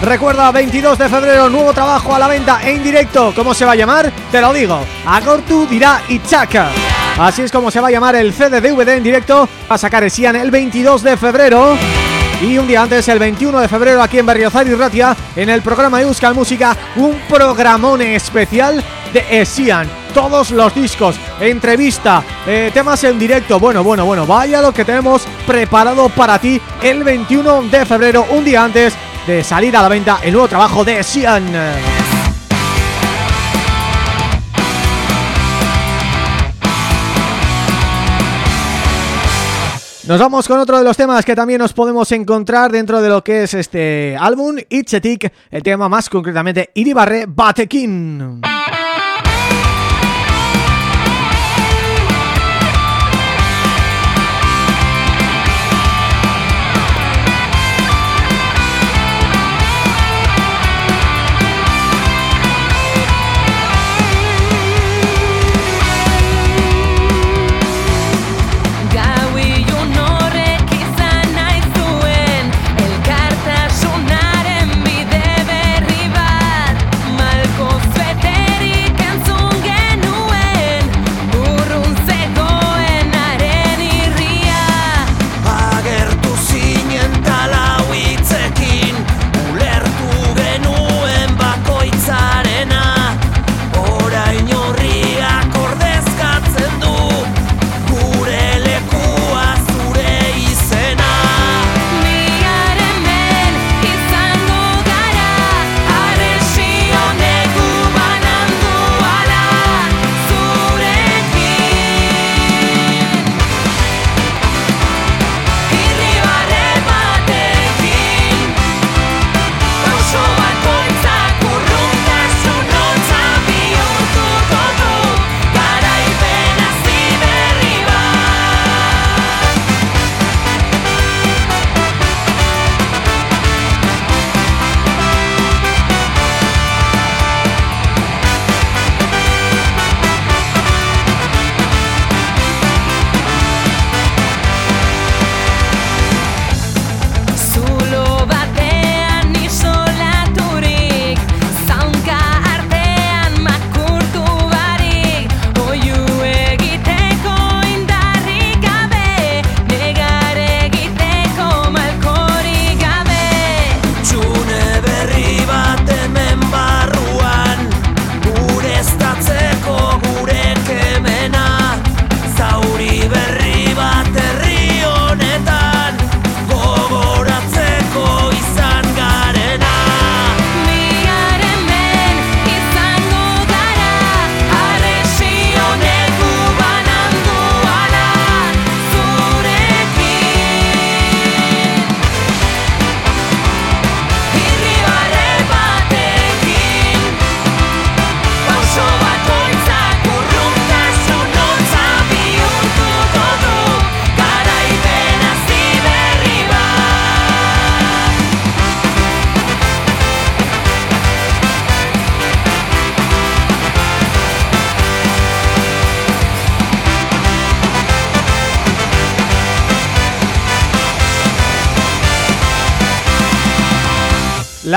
Recuerda, 22 de febrero, nuevo trabajo a la venta en directo. ¿Cómo se va a llamar? Te lo digo. Agortu dirá Itzaka. Así es como se va a llamar el CD DVD en directo. Va a sacar Esian el 22 de febrero. Y un día antes, el 21 de febrero, aquí en Berriozar y Ratia, en el programa Euskal Música, un programón especial de Esian. Todos los discos, entrevista, eh, temas en directo. Bueno, bueno, bueno, vaya lo que tenemos preparado para ti el 21 de febrero, un día antes de salir a la venta el nuevo trabajo de Esian. Nos vamos con otro de los temas que también nos podemos encontrar dentro de lo que es este álbum, Itzetik, el tema más concretamente Iribarre Batekin.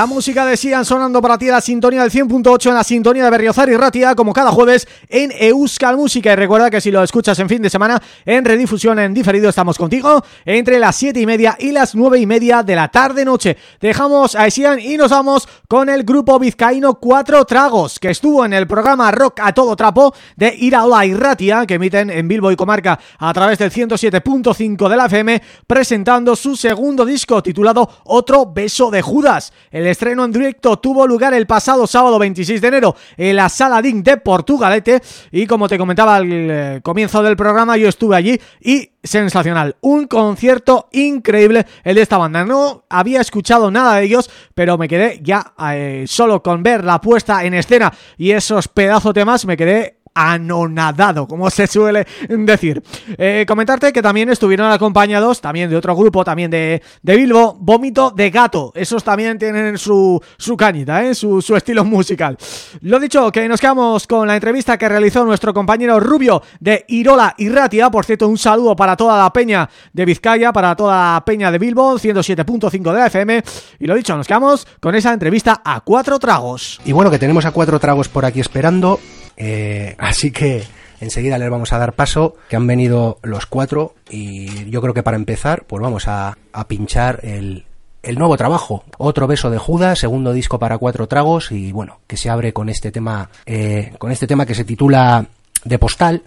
La música de Sian sonando para ti la sintonía del 100.8 en la sintonía de Berriozar y Ratia como cada jueves en Euskal Música y recuerda que si lo escuchas en fin de semana en redifusión en diferido estamos contigo entre las 7 y media y las 9 y media de la tarde-noche. Dejamos a Sian y nos vamos con el grupo vizcaíno Cuatro Tragos que estuvo en el programa Rock a todo trapo de Iraola y Ratia que emiten en Bilbo y Comarca a través del 107.5 de la FM presentando su segundo disco titulado Otro Beso de Judas. El estreno en directo. Tuvo lugar el pasado sábado 26 de enero en la Sala DIN de Portugalete. Y como te comentaba al eh, comienzo del programa yo estuve allí y sensacional, un concierto increíble el de esta banda, no había escuchado nada de ellos pero me quedé ya eh, solo con ver la puesta en escena y esos pedazos temas me quedé anonadado, como se suele decir. Eh, comentarte que también estuvieron acompañados, también de otro grupo, también de, de Bilbo, Vómito de Gato. Esos también tienen su, su cañita, ¿eh? su, su estilo musical. Lo dicho, que nos quedamos con la entrevista que realizó nuestro compañero Rubio de Irola y Ratia. Por cierto, un saludo para toda la peña de Vizcaya, para toda la peña de Bilbo, 107.5 de la FM. Y lo dicho, nos quedamos con esa entrevista a cuatro tragos. Y bueno, que tenemos a cuatro tragos por aquí esperando. Eh, así que enseguida les vamos a dar paso, que han venido los cuatro y yo creo que para empezar, pues vamos a, pinchar el, el nuevo trabajo, Otro beso de Judas, segundo disco para cuatro tragos y bueno, que se abre con este tema, eh, con este tema que se titula De Postal.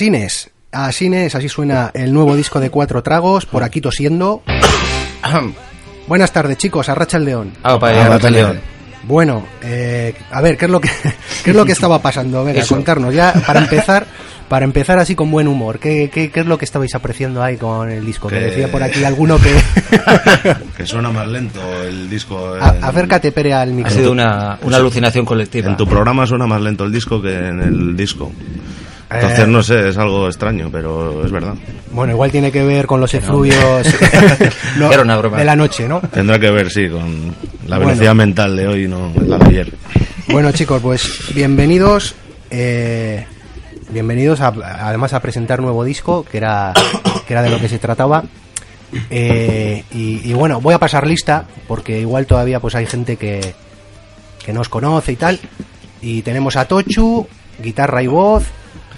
Asines, Así es, así suena el nuevo disco de Cuatro Tragos, por aquí tosiendo. Buenas tardes, chicos, Arracha el León. Ah, para allá, León. Bueno, eh, a ver, ¿qué es lo que qué es lo que estaba pasando? Venga, contarnos ya para empezar, para empezar así con buen humor. ¿Qué, qué, qué es lo que estabais apreciando ahí con el disco? Que decía por aquí alguno que Que suena más lento el disco. A- acércate Pere al Ha micro. sido una, una alucinación colectiva. En tu programa suena más lento el disco que en el disco. Eh. Entonces, no sé, es algo extraño, pero es verdad. Bueno, igual tiene que ver con los efluvios no, Era una broma. de la noche, ¿no? Tendrá que ver, sí, con la Bueno. velocidad mental de hoy, no la de ayer. Bueno, chicos, pues bienvenidos. eh, bienvenidos a- además a presentar nuevo disco, que era, que era de lo que se trataba. Eh, y, y bueno, voy a pasar lista, porque igual todavía pues hay gente que, que no os conoce y tal. Y tenemos a Tochu, guitarra y voz.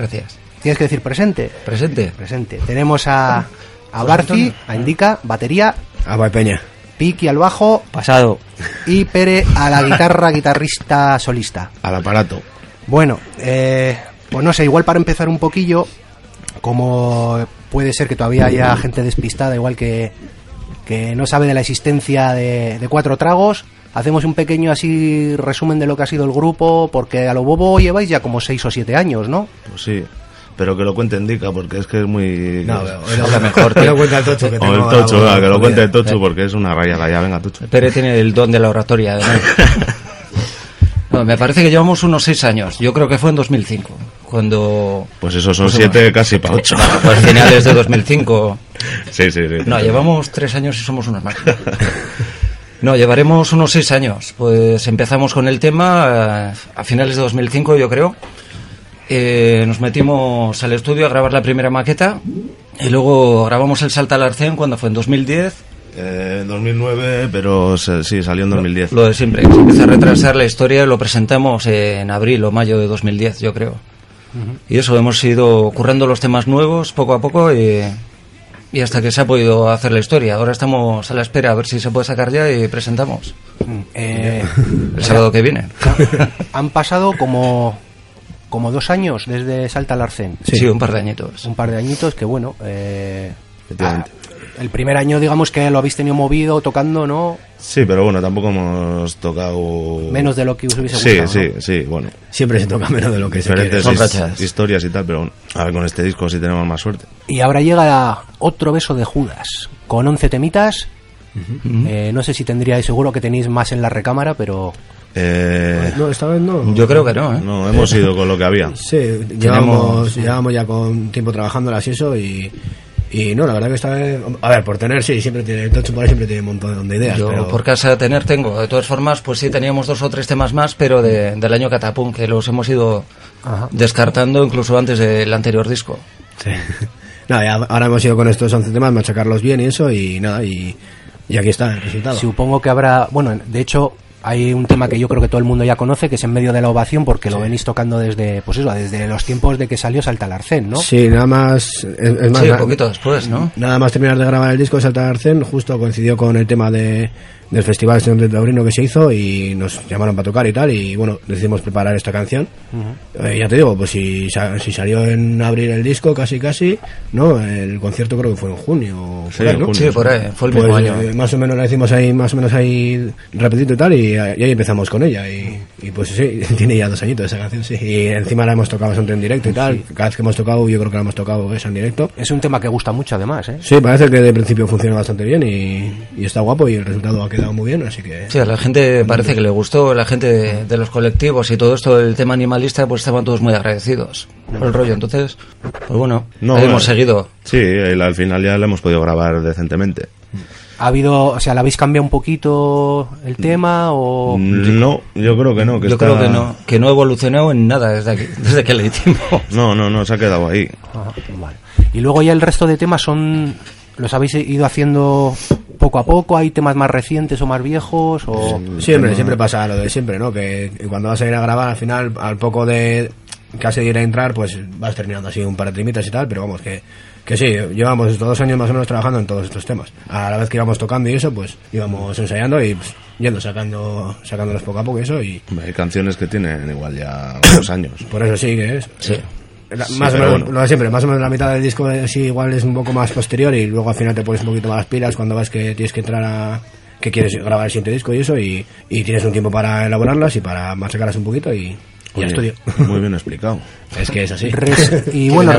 Gracias. Tienes que decir presente. Presente. Presente. Tenemos a, a Garci, a Indica, batería, va, Peña. Piki al bajo Pasado. y Pere a la guitarra, guitarrista solista. Al aparato. Bueno, eh, pues no sé, igual para empezar un poquillo, como puede ser que todavía haya gente despistada, igual que, que no sabe de la existencia de, de cuatro tragos, hacemos un pequeño así resumen de lo que ha sido el grupo, porque a lo bobo lleváis ya como seis o siete años, ¿no? Pues sí. Pero que lo cuente Indica, porque es que es muy... No, Habla mejor, tío. lo cuenta el Tocho. Que o el la Tocho, venga, que lo cuente el. Tocho, porque es una rayada. Ya, venga, Tocho. Pere tiene el don de la oratoria, además. No, me parece que llevamos unos seis años. Yo creo que fue en 2005. Cuando. Pues eso son Pues siete, casi para ocho. Pues finales de 2005. Sí, sí, sí. No, llevamos tres años y somos unos máquinas. No, llevaremos unos seis años. Pues empezamos con el tema eh, a finales de 2005, yo creo. Eh, nos metimos al estudio a grabar la primera maqueta y luego grabamos el Salta al Arcén cuando fue en 2010. Eh, en 2009, pero se- sí, salió en 2010. Lo de siempre, se empieza a retrasar la historia, lo presentamos en abril o mayo de 2010, yo creo. Y eso, hemos ido currando los temas nuevos poco a poco y, y hasta que se ha podido hacer la historia. Ahora estamos a la espera a ver si se puede sacar ya y presentamos Eh, el sábado que viene. han pasado como, como dos años desde Salta al Arcén. Sí, un par de añitos. Un par de añitos que bueno, eh, Efectivamente. ah, el primer año digamos que lo habéis tenido movido, tocando, ¿no? Sí, pero bueno, tampoco hemos tocado... Menos de lo que os hubiese gustado. sí, ¿no? sí, bueno. Siempre se toca menos de lo que se quiere. Diferentes Son his- rachas. historias y tal, pero bueno, a ver, con este disco sí tenemos más suerte. Y ahora llega otro beso de Judas, con 11 temitas. Eh, no sé si tendríais, seguro que tenéis más en la recámara, pero Eh, No, esta vez no. Yo creo que no, ¿eh? no, hemos ido con lo que había. Sí, llevamos, llevamos ya con tiempo trabajándolas y eso y, y no, la verdad que esta vez... A ver, por tener, sí, siempre tiene... El Tocho por ahí siempre tiene un montón de ideas, Yo pero... por casa de tener tengo. De todas formas, pues sí, teníamos dos o tres temas más, pero de- del año Catapum, que los hemos ido descartando incluso antes del anterior disco. Sí. Nada, ya ahora hemos ido con estos 11 temas, machacarlos bien y eso y nada, y, y aquí está el resultado. supongo que habrá, bueno, de hecho hay un tema que yo creo que todo el mundo ya conoce, que es en medio de la ovación, porque lo venís tocando desde, pues eso, desde los tiempos de que salió Salta al Arcén, ¿no? Sí, nada más... Es, es más Sí, un na- poquito después, ¿no? Nada más terminar de grabar el disco de Salta Arcén, justo coincidió con el tema de, del Festival Señor de Taurino que se hizo y nos llamaron para tocar y tal, y bueno, decidimos preparar esta canción. Eh, ya te digo, pues si, si salió en abril el disco, casi casi, ¿no? El concierto creo que fue en junio. o Sí, por ahí, ¿no? junio. Sí, por ahí, fue el Pues, mismo año. eh, más o menos la hicimos ahí, más o menos ahí repetito y tal, y, y ahí empezamos con ella. Y, y pues sí, tiene ya dos añitos esa canción, sí. Y encima la hemos tocado bastante en directo y tal. Cada vez que hemos tocado, yo creo que la hemos tocado esa en directo. Es un tema que gusta mucho además, ¿eh? Sí, parece que de principio funciona bastante bien y, y está guapo y el resultado ha quedado muy bien, así que... Sí, a la gente parece que le gustó, la gente de, de los colectivos y todo esto del tema animalista, pues estaban todos muy agradecidos por el rollo. Entonces, pues bueno, No, hemos eh, seguido. Sí, el- al final ya lo hemos podido grabar decentemente. ¿Ha habido, o sea, ¿le habéis cambiado un poquito el tema o...? No, yo creo que no. Que Yo está- creo que no, que no ha evolucionado en nada desde, aquí- desde que le hicimos. No, no, no, se ha quedado ahí. Vale. Y luego ya el resto de temas son... ¿Los habéis ido haciendo poco a poco? ¿Hay temas más recientes o más viejos? O... Siempre, siempre pasa lo de siempre, ¿no? Que cuando vas a ir a grabar, al final, al poco de casi ir a entrar, pues vas terminando así un par de temitas y tal, pero vamos, que, que sí, llevamos estos dos años más o menos trabajando en todos estos temas. A la vez que íbamos tocando y eso, pues íbamos ensayando y pues, yendo sacando sacándolos poco a poco y eso, y Hay canciones que tienen igual ya dos años. por eso sí que es. Sí. La- Sí, más o menos, bueno. lo de siempre, más o menos la mitad del disco sí igual es un poco más posterior y luego al final te pones un poquito más las pilas cuando ves que tienes que entrar a que quieres grabar el siguiente disco y eso y, y tienes un tiempo para elaborarlas y para machacarlas un poquito y, Oye, estudio. Muy bien explicado. Es que es así. Res- y bueno,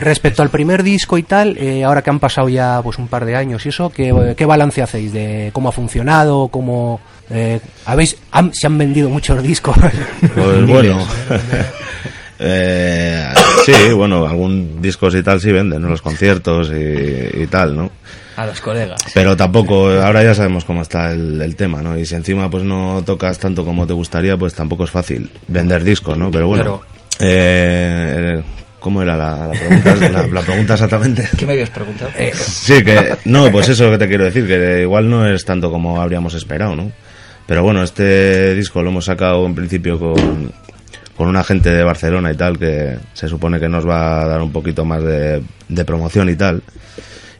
respecto al primer disco y tal, eh, ahora que han pasado ya pues un par de años y eso, ¿qué, qué balance hacéis de cómo ha funcionado, cómo eh, habéis han- se han vendido muchos discos? Pues bueno. Eh, sí, bueno, algún discos y tal sí venden, ¿no? Los conciertos y, y tal, ¿no? A los colegas. Pero tampoco, ahora ya sabemos cómo está el, el tema, ¿no? Y si encima pues no tocas tanto como te gustaría, pues tampoco es fácil vender discos, ¿no? Pero bueno, Claro. eh, ¿cómo era la, la pregunta, la, la pregunta exactamente? ¿Qué me habías preguntado? Sí, que no, pues eso que te quiero decir, que igual no es tanto como habríamos esperado, ¿no? Pero bueno, este disco lo hemos sacado en principio con, con un agente de Barcelona y tal, que se supone que nos va a dar un poquito más de, de promoción y tal.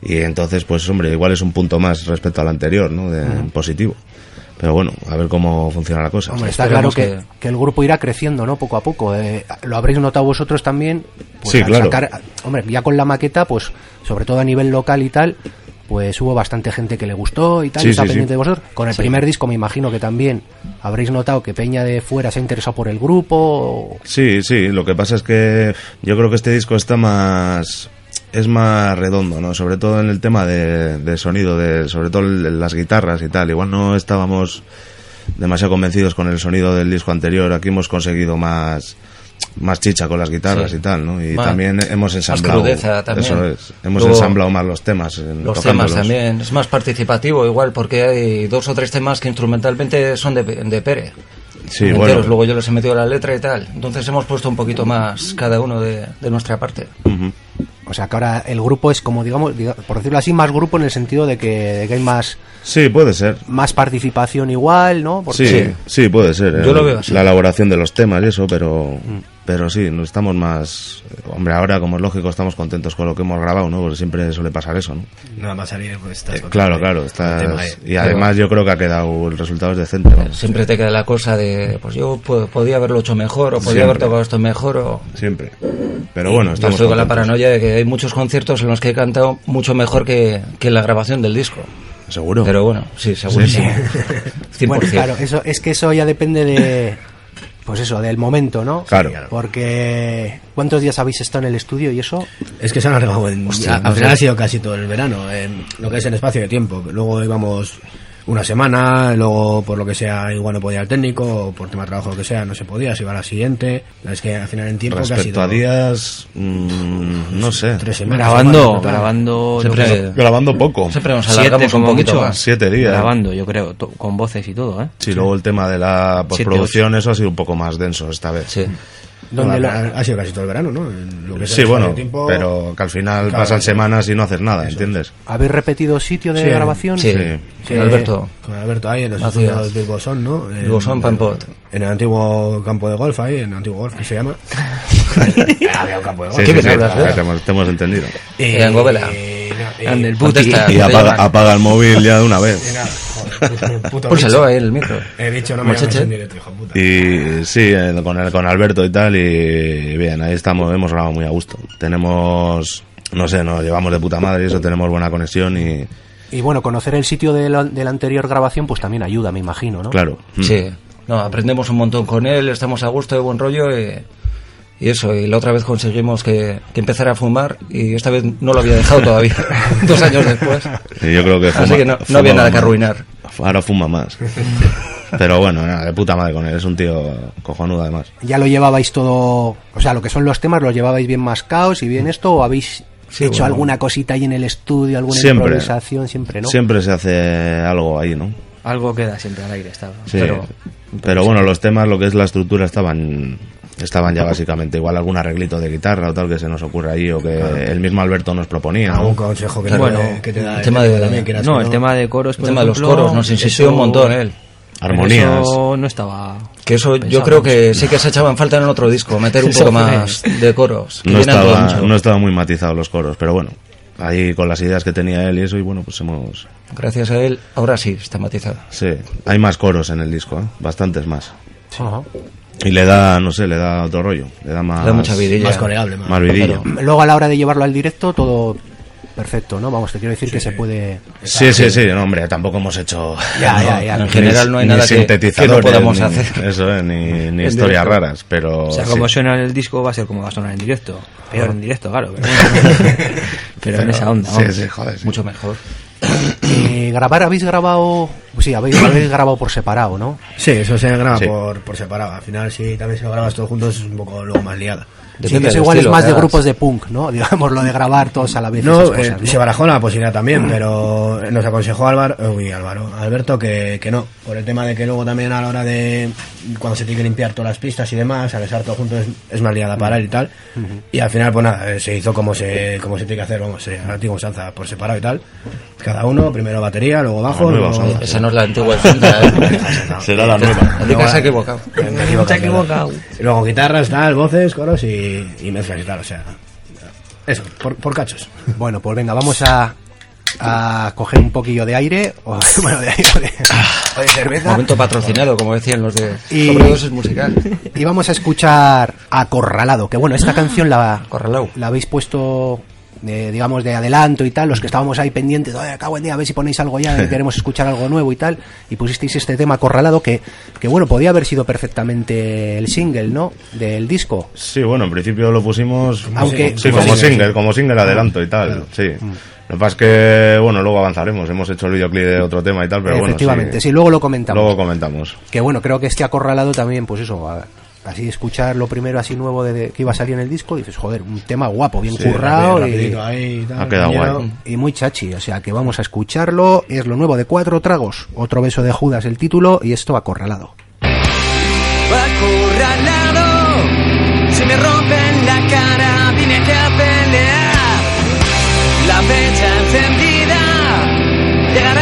Y entonces, pues hombre, igual es un punto más respecto al anterior, ¿no? De, positivo. Pero bueno, a ver cómo funciona la cosa. Hombre, está claro que, que- que el grupo irá creciendo, ¿no? Poco a poco. eh, lo habréis notado vosotros también. Pues, Sí, claro. sacar- hombre, ya con la maqueta, pues sobre todo a nivel local y tal, pues hubo bastante gente que le gustó y tal, Sí, y está sí, sí. pendiente de vosotros. Con el primer disco me imagino que también habréis notado que Peña de fuera se ha interesado por el grupo. o- Sí, sí, lo que pasa es que yo creo que este disco está más es más redondo, ¿no? Sobre todo en el tema de, de sonido, de sobre todo las guitarras y tal. Igual no estábamos demasiado convencidos con el sonido del disco anterior. Aquí hemos conseguido más más chicha con las guitarras Sí. y tal, ¿no? Y Más- también hemos más ensamblado crudeza también. Eso es. Hemos Luego, ensamblado más los temas en- Los temas también, es más participativo igual, porque hay dos o tres temas que instrumentalmente son de, de Pere. Sí, enteros, bueno. Luego yo les he metido la letra y tal. Entonces hemos puesto un poquito más cada uno de, de nuestra parte. O sea que ahora el grupo es como, digamos, diga- por decirlo así, más grupo en el sentido de que, de que hay más, Sí, puede ser. más participación igual, ¿no? Porque- Sí, sí, puede ser. Yo eh, lo veo así. La elaboración de los temas y eso, pero, pero sí, no estamos más. Hombre, ahora, como es lógico, estamos contentos con lo que hemos grabado, ¿no? Porque siempre suele pasar eso, ¿no? Nada más salir, pues estás Eh, claro, claro. Estás, y además, yo creo que ha quedado el resultado es decente. vamos. Siempre te queda la cosa de, pues yo po- podía haberlo hecho mejor, o podía Siempre. haber tocado esto mejor, o... Siempre. Pero bueno, Yo estamos estoy con la paranoia de que hay muchos conciertos en los que he cantado mucho mejor que, que en la grabación del disco. Seguro. Pero bueno, sí, segurísimo. 100%. Bueno, claro, eso, es que eso ya depende de. Pues eso, del momento, ¿no? Claro. Porque. ¿Cuántos días habéis estado en el estudio y eso? Es que se han alargado en, Hostia, al no final sé. ha sido casi todo el verano, en lo que es el espacio de tiempo. Luego íbamos una semana, luego por lo que sea igual no podía el técnico, o por tema de trabajo lo que sea no se podía, se iba a la siguiente. Es que al final en tiempo Respecto sido a días, mm, no sé. tres semanas. Grabando, semanas, grabando. creo, Grabando poco. Siempre nos siete alargamos un poquito más. Siete días. Grabando, yo creo, to- con voces y todo, ¿eh? Sí, luego el tema de la Siete, postproducción, eso ha sido un poco más denso esta vez. Sí. Donde lo- ha sido casi todo el verano, ¿no? Lo que Sí, bueno, tiempo, pero que al final Claro, pasan sí. semanas y no haces nada, ¿entiendes? ¿Habéis repetido sitio de Sí, grabación? Sí, Sí. con Alberto. Con Alberto ahí en los estudios es. de Bosón, ¿no? En- Bosón, Pampot. En el antiguo campo de golf ahí, en el antiguo golf que se llama. Había un campo de golf. Sí, ¿Qué sí, me sí, hablas, eh? te hemos, te hemos entendido. Y, Eh, en Ande, el Contesta. puti. Y apaga, apaga el móvil ya de una vez. Púlsalo ahí el micro. He dicho, no me en directo, hijo de puta. Y sí, eh, con, el, con Alberto y tal, y bien, ahí estamos, hemos grabado muy a gusto. Tenemos, no sé, nos llevamos de puta madre y eso, tenemos buena conexión y, Y bueno, conocer el sitio de la, de la anterior grabación, pues también ayuda, me imagino, ¿no? claro. mm. Sí. No, aprendemos un montón con él, estamos a gusto, de buen rollo y, y eso. Y la otra vez conseguimos que, que empezara a fumar y esta vez no lo había dejado todavía, dos años después. Y yo creo que Así fuma- que no, no había nada que arruinar. Ahora fuma más. Pero bueno, nada, de puta madre con él, es un tío cojonudo además. Ya lo llevabais todo, o sea, lo que son los temas, los llevabais bien mascados y bien esto, o habéis Sí, hecho bueno. alguna cosita ahí en el estudio, alguna Siempre. improvisación, siempre, ¿no? Siempre se hace algo ahí, ¿no? Algo queda siempre al aire, estaba. Sí. Pero- Pero, bueno, los temas, lo que es la estructura, estaban estaban ya básicamente igual algún arreglito de guitarra o tal que se nos ocurra ahí o que el mismo Alberto nos proponía. ¿no? Algún consejo que, Claro, te- bueno, que te da el tema de- también, quieras No, o el tema de coros, El tema de los ejemplo, coros nos insistió un montón él. Armonías. Eso no estaba. Que eso yo pensado. creo que sí que se echaba en falta en otro disco, meter un poco más de coros. que No estaba, no estaban muy matizados los coros, pero bueno, ahí con las ideas que tenía él y eso, y bueno, pues hemos... Gracias a él, ahora sí está matizado. Sí, hay más coros en el disco, ¿eh? bastantes más. Ajá. Y le da, no sé, le da otro rollo. Le da más. Le da mucha vidilla. Más coreable, más. Más vidilla. Luego a la hora de llevarlo al directo, todo perfecto, ¿no? Vamos, te quiero decir que se puede... Sí, sí, sí, no, hombre, tampoco hemos hecho. Ya, ya, ya. En general no hay nada que- que no podamos ni- hacer. Eso, eh, ni, ni historias directo. raras, pero. O sea, sí. como suena en el disco va a ser como va a sonar en directo. Peor en directo, claro. Pero, pero en esa onda. Sí, vamos. sí, joder. sí. Mucho mejor. Eh, grabar, habéis grabado... pues sí, habéis, habéis grabado por separado, ¿no? Sí, eso se graba Sí. por, por separado. Al final, si también se lo grabas todos juntos, es un poco luego más liada. Sí, que eso igual es estilo más que de grupos de punk, ¿no? Digamos, lo de grabar todos a la vez. No, esas cosas, eh, ¿no? se barajó la posibilidad también, pero nos aconsejó Álvaro, uy, Álvaro, Alberto que, que no, por el tema de que luego también a la hora de cuando se tiene que limpiar todas las pistas y demás, al estar todo junto es, es más liada para él y tal. Y al final, pues nada, eh, se hizo como se, como se tiene que hacer, vamos, eh, antigua usanza por separado y tal. Cada uno, primero batería, luego bajo, nueva luego... usanza. Esa no es la antigua usanza, ¿eh? Será la nueva. Así que se ha equivocado. Me he equivocado, Se luego guitarras, tal, voces, coros y, y mezclas y tal, o sea... Eso, por, por cachos. Bueno, pues venga, vamos a, a coger un poquillo de aire, o, bueno, de aire, o de, o de cerveza, Momento patrocinado, como decían los de Y- Sobredosis musical. y vamos a escuchar Acorralado, que bueno, esta canción la, Acorralado. la habéis puesto, de, digamos, de adelanto y tal, los que estábamos ahí pendientes, "Oye, acabo el día, a ver si ponéis algo ya, que queremos escuchar algo nuevo y tal, y pusisteis este tema Acorralado, que, que bueno, podía haber sido perfectamente el single, ¿no?, del disco. Sí, bueno, en principio lo pusimos. Aunque- Sí, como single, single, como single adelanto y tal. Sí. Lo que pasa es que, bueno, luego avanzaremos. Hemos hecho el videoclip de otro tema y tal, pero bueno. Efectivamente, sí, luego lo comentamos. Luego comentamos. Que bueno, creo que este acorralado también, pues eso, así escuchar lo primero así nuevo de, de- que iba a salir en el disco, dices, joder, un tema guapo, bien Sí, currado y, Rapidito ahí y tal, Ha quedado guay. y muy chachi. O sea que vamos a escucharlo. Es lo nuevo de Cuatro Tragos. Otro beso de Judas, el título, y esto acorralado. acorralado. Si me rompen la cara, vine aquí a pelear. La fecha encendida, llegará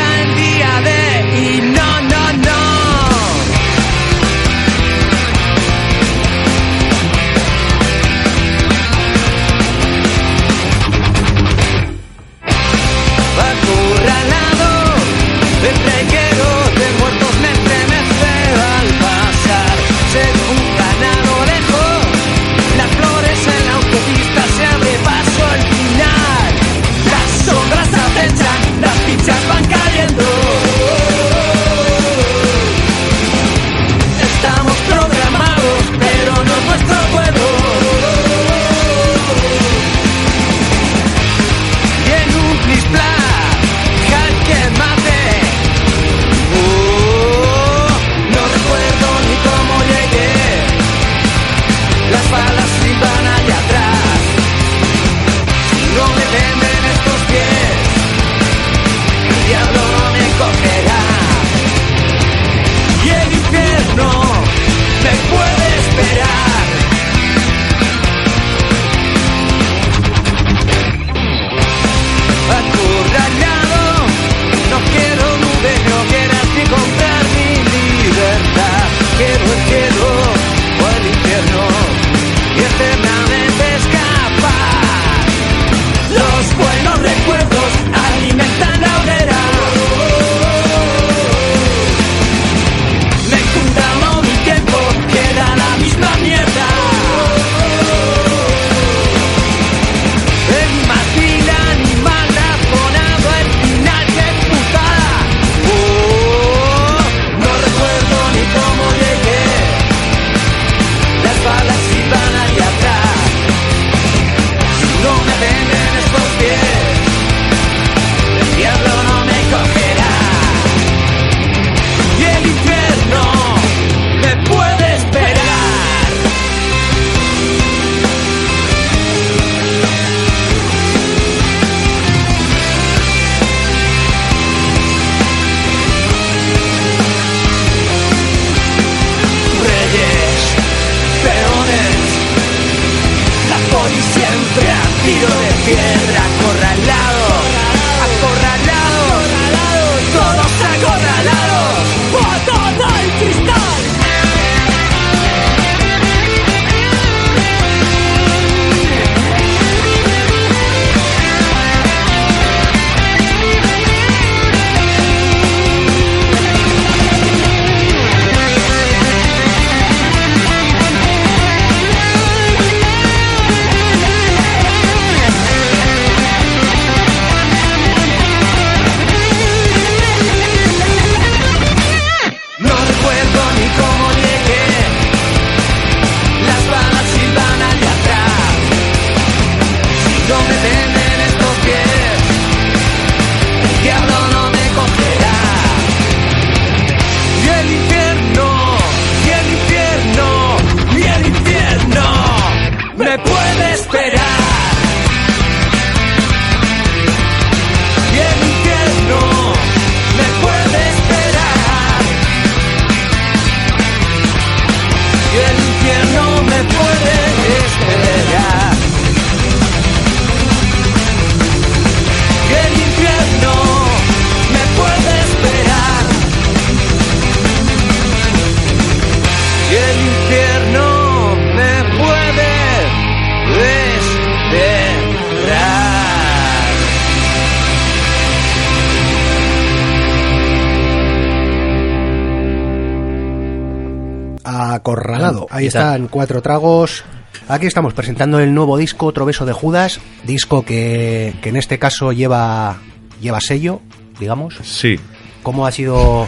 Ahí están cuatro tragos. Aquí estamos presentando el nuevo disco Otro beso de Judas, disco que, que en este caso lleva lleva sello, digamos. Sí. ¿Cómo ha sido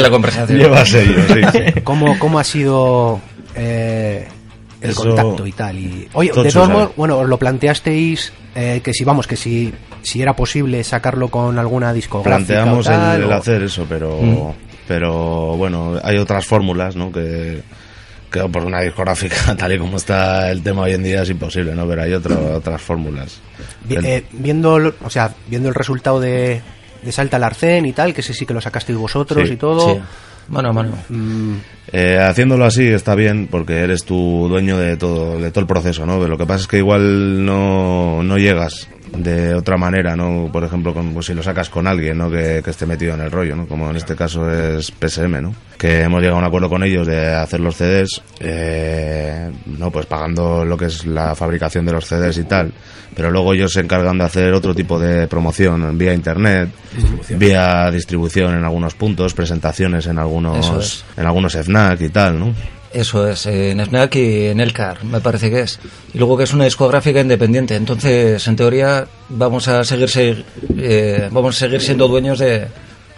la conversación. Lleva sello, sí. sí. cómo, cómo ha sido eh, el Eso- contacto y tal? Y, oye, de todos modos, bueno, os lo planteasteis eh, que si vamos, que si si era posible sacarlo con alguna discográfica Planteamos o tal, el, el o- hacer eso, pero, Mm. Pero bueno, hay otras fórmulas, ¿no? Que, que por una discográfica, tal y como está el tema hoy en día, es imposible, ¿no? Pero hay otro- otras fórmulas. Eh, viendo, el- o sea, viendo el resultado de, de Salta al Arcén y tal, que ese sí que lo sacasteis vosotros Sí, y todo. Sí. Mano a mano. mm, Eh, haciéndolo así está bien porque eres tu dueño de todo, de todo el proceso, ¿no? Lo que pasa es que igual no, no llegas de otra manera, ¿no? Por ejemplo, con, pues si lo sacas con alguien, ¿no? Que, que esté metido en el rollo, ¿no? Como en este caso es PSM, ¿no? Que hemos llegado a un acuerdo con ellos de hacer los CDs, eh, no, pues pagando lo que es la fabricación de los CDs y tal, pero luego ellos se encargan de hacer otro tipo de promoción vía internet, vía distribución en algunos puntos, presentaciones en algunos, es. en algunos FNAC y tal, ¿no? Eso es, eh, en Snack y en Elcar, me parece que es. Y luego que es una discográfica independiente, entonces en teoría vamos a seguir, se- eh, vamos a seguir siendo dueños de,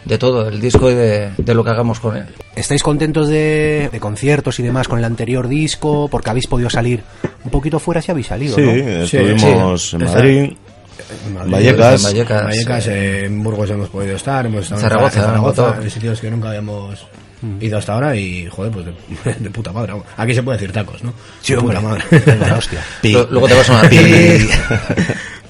de todo, el disco y de, de lo que hagamos con él. ¿Estáis contentos de, de conciertos y demás con el anterior disco? Porque habéis podido salir un poquito fuera si habéis salido, Sí, ¿no? estuvimos sí. en Madrid, En Madrid, Vallecas, en Vallecas. Vallecas, eh, en Burgos hemos podido estar, hemos estado en Zaragoza, en Zaragoza, en sitios que nunca habíamos ido hasta ahora y, joder, pues de, de puta madre. vamos. Aquí se puede decir tacos, ¿no? Sí, de puta madre. La hostia. Luego te vas a una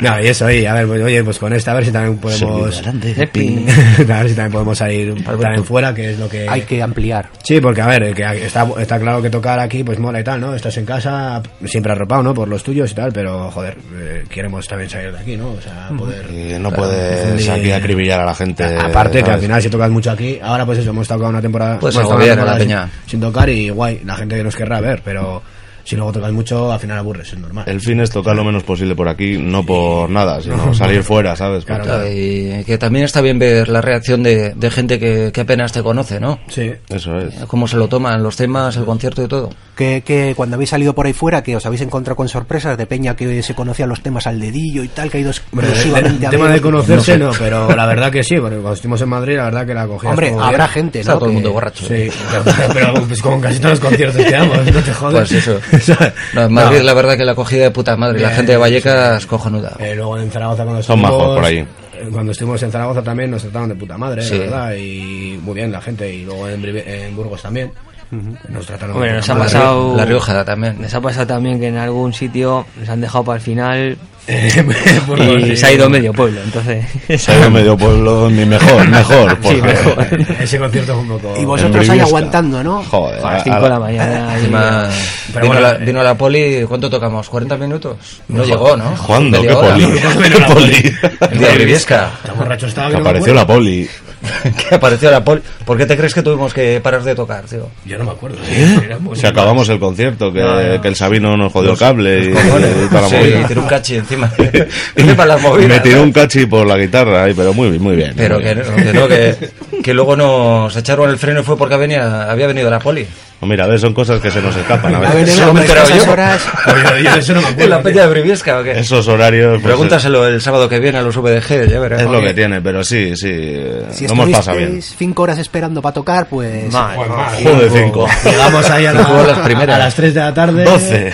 No, y eso, y a ver, pues, oye, pues con esta a ver si también podemos... a ver si también podemos salir también fuera, que es lo que... Hay que ampliar. Sí, porque a ver, que está, está claro que tocar aquí pues mola y tal, ¿no? Estás en casa, siempre arropado, ¿no? Por los tuyos y tal, pero joder, eh, queremos también salir de aquí, ¿no? O sea, poder... y no puedes aquí acribillar a la gente. Aparte que al final si tocas mucho aquí, ahora pues eso, hemos tocado una temporada, Pues una a la peña. sin, sin tocar y guay, la gente que nos querrá ver, pero si luego tocas mucho, al final aburres, es normal. El fin es tocar lo menos posible por aquí, no por nada, sino salir fuera, ¿sabes? Claro, claro. Y que también está bien ver la reacción de, de gente que, que apenas te conoce, ¿no? Sí. Eso es. Cómo se lo toman los temas, el concierto y todo. Que, que cuando habéis salido por ahí fuera, que os habéis encontrado con sorpresas de peña que se conocía los temas al dedillo y tal, que ha ido exclusivamente a tema ver- de conocerse No pero la verdad que sí, porque cuando estuvimos en Madrid, la verdad que la cogías Hombre, como habrá bien. gente, Está ¿no? todo el mundo borracho. Sí, pero, pero, pues como en casi todos los conciertos que damos, no te jodes. Pues eso. No, en Madrid No. la verdad que la acogida de puta madre. la gente de Vallecas cojonuda. Eh, luego en Zaragoza cuando Son estuvimos, majos por ahí. eh, Cuando estuvimos en Zaragoza también nos trataron de puta madre, Sí. la verdad, y muy bien la gente, y luego en Burgos también. Nos trataron Hombre, de nos ha pasado. La Rioja también. Nos ha pasado también que en algún sitio nos han dejado para el final Burgos, y se ha ido medio pueblo. Entonces, Se ha ido medio pueblo, mi mejor, mejor. por Sí, mejor. Ese concierto fue un poco... Y vosotros ahí aguantando, ¿no? Joder, a las a- 5 a- de la mañana. y- Encima, Pero vino, bueno, la, eh. vino la poli, ¿cuánto tocamos? ¿40 minutos? No llegó, ¿no? ¿Cuándo? ¿Qué poli? ¿Qué poli? El día de Briviesca. Está borracho estaba Que apareció la poli. que apareció la poli. ¿Por qué te crees que tuvimos que parar de tocar, tío? Yo no me acuerdo. Muy- Si acabamos el concierto, que, No, no. que el Sabino nos jodió el cable y, y toda la Sí, movida. tiró un cachi encima. las movidas. Me tiró ¿no? un cachi por la guitarra, ahí, pero muy, muy bien. Pero muy que bien. que, no, que, que luego nos echaron el freno y fue porque venía, había venido la poli. No, Mira, a ver, son cosas que se nos escapan. A A ver. ver, Eso me enterado yo. horas... Oye, eso no me ¿En acuerdo. la peña de Briviesca o qué? Esos horarios. pues, Pregúntaselo el sábado que viene a los VDG, ya verás. Es lo que tiene, pero sí, sí. eh, Si lo hemos pasado bien. cinco horas esperando para tocar, pues... Mal, mal. Joder, cinco. Llegamos ahí a, la- horas primeras. a las 3 de la tarde. 12.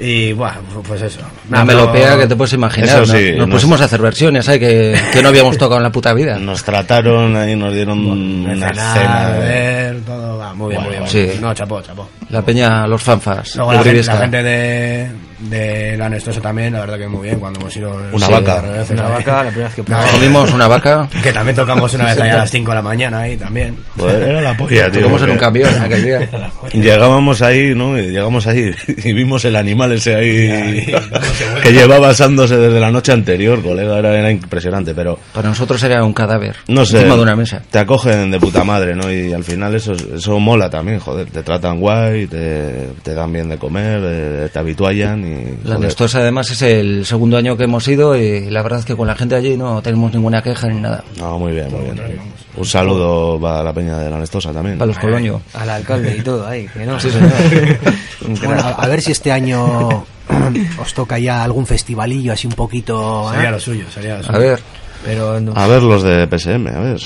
Y bueno, pues eso. Una Nah, melopea que te puedes imaginar. Eso ¿no? sí, Nos nos- pusimos a hacer versiones, ¿eh? que, que no habíamos tocado en la puta vida. Nos trataron ahí, nos dieron una cenar, cena. de- beber, todo va muy bien, muy bien. sí. No, chapó, chapó. La peña, los fanfas. Luego la gente, la gente de, de la Nestosa también, la verdad que muy bien, cuando hemos ido... Una sí, vaca. la primera vez que. Comimos una vaca. Que también tocamos una vez allá a las 5 de la mañana ahí también. Joder, era la polla, tío. Tocamos en un camión aquel día. Llegábamos ahí, ¿no? Y llegamos ahí y vimos el animal ese ahí que llevaba asándose desde la noche anterior, colega. Era, era impresionante, pero Para nosotros era un cadáver. no sé. Encima de una mesa. Te acogen de puta madre, ¿no? Y al final eso, eso mola también, joder. Te tratan guay, te, te dan bien de comer, eh, te habituallan La joder, Nestosa además es el segundo año que hemos ido y la verdad es que con la gente allí no tenemos ninguna queja ni nada. No, muy bien, muy bien. Un saludo para la peña de la Nestosa también. Para los Coloño. Al alcalde y todo ahí, que no. Sí, señor. Un Bueno, a ver si este año os toca ya algún festivalillo así un poquito. ¿eh? Sería lo suyo, sería lo suyo. A ver, Pero no. A ver los de PSM, a ver.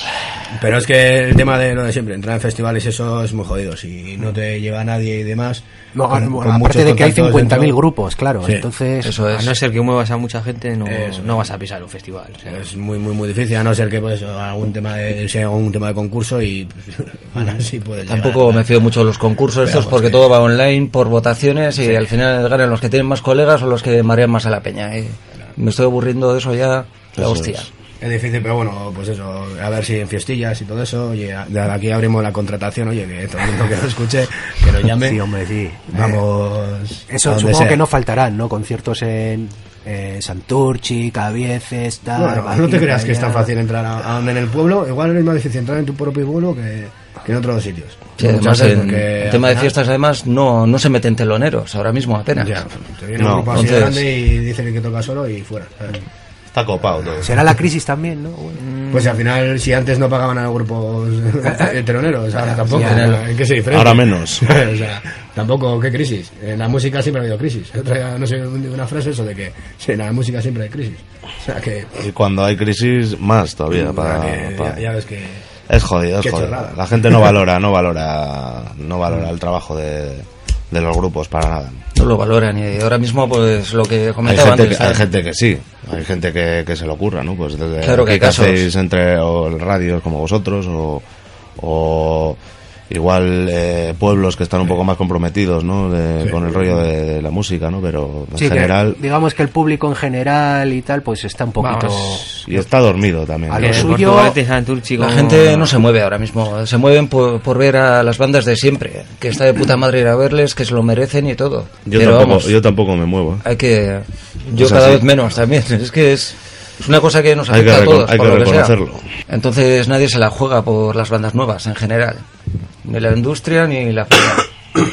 Pero es que el tema de lo de siempre, entrar en festivales, eso es muy jodido. Si no te lleva nadie y demás. No, con- bueno, con aparte de que hay contactos 50.000 dentro, grupos, claro. Sí. Entonces, eso A no ser que muevas a mucha gente, no, Eso. no vas a pisar un festival. o sea, Es muy, muy, muy difícil, a no ser que pues, algún tema de, sea algún tema de concurso y pues, puedes Tampoco me fío mucho de los concursos estos porque que- todo va online por votaciones y al final ganan los que tienen más colegas o los que marean más a la peña. y me estoy aburriendo de eso ya, la Eso hostia. es. Es difícil, pero bueno, pues eso, a ver si en fiestillas y todo eso, oye, de aquí abrimos la contratación, oye, que todo el mundo que lo escuche, que nos llame. sí, hombre, sí. Vamos. a Eso donde supongo sea. que no faltarán, ¿no? Conciertos en eh, Santurchi, Cabieces, tal. Bueno, no te creas que es tan fácil entrar a, a donde en el pueblo, igual es más difícil entrar en tu propio pueblo que, que en otros sitios. Sí, además, veces en porque el tema de fiestas además no, no se meten teloneros ahora mismo apenas. Ya, te viene No, un grupo así entonces- grande y dicen que toca solo y fuera. ¿sabes? Está copado todo. Será la crisis también, ¿no? Bueno. Pues al final, si antes no pagaban a los grupos teloneros, ahora tampoco. ¿En qué se diferencia? Ahora menos. o sea, tampoco, ¿qué crisis? En la música siempre ha habido crisis. Otra, no sé, una frase eso de que en la música siempre hay crisis. O sea que, Y cuando hay crisis, más todavía. Para, que para- ya, ya ves que... Es jodido, es jodido. chorrada. La gente no valora, no valora, no valora el trabajo de, de los grupos para nada. Lo valoran y ahora mismo pues lo que Hay comentaba gente, antes. que, hay gente que sí, hay gente que, que se le ocurra, ¿no? Pues desde Claro que hay casos. hacéis entre o radios como vosotros o, o igual eh, pueblos que están un poco más comprometidos, ¿no? De- Con el rollo de, de la música, ¿no? Pero en Sí, que general digamos que el público en general y tal, pues está un poquito. Vamos. y está dormido también. A lo que suyo- La gente no se mueve ahora mismo, se mueven por, por ver a las bandas de siempre, que está de puta madre ir a verles, que se lo merecen y todo. Yo, Pero tampoco, vamos, yo tampoco me muevo. ¿eh? hay que... Yo cada así. vez menos también, es que es, es una cosa que nos Hay afecta que a todos, hay por que lo sea. reconocerlo. Entonces nadie se la juega por las bandas nuevas en general, ni la industria ni la peña.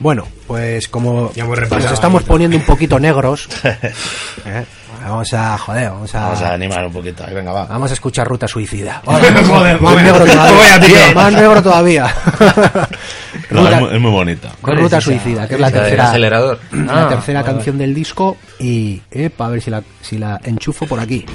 Bueno, pues como Ya nos estamos poniendo un poquito negros, ¿eh? vamos a joder, vamos a, Vamos a animar un poquito. Ahí, venga, va. vamos a escuchar Ruta Suicida. Joder, más negro todavía. Vaya, tío. más negro todavía. No, Ruta- es, muy, es muy bonita. ¿Cuál es Ruta esa? Suicida, que es la tercera, acelerador. la Ah, tercera vale, canción del disco y epa, a ver si la, si la enchufo por aquí.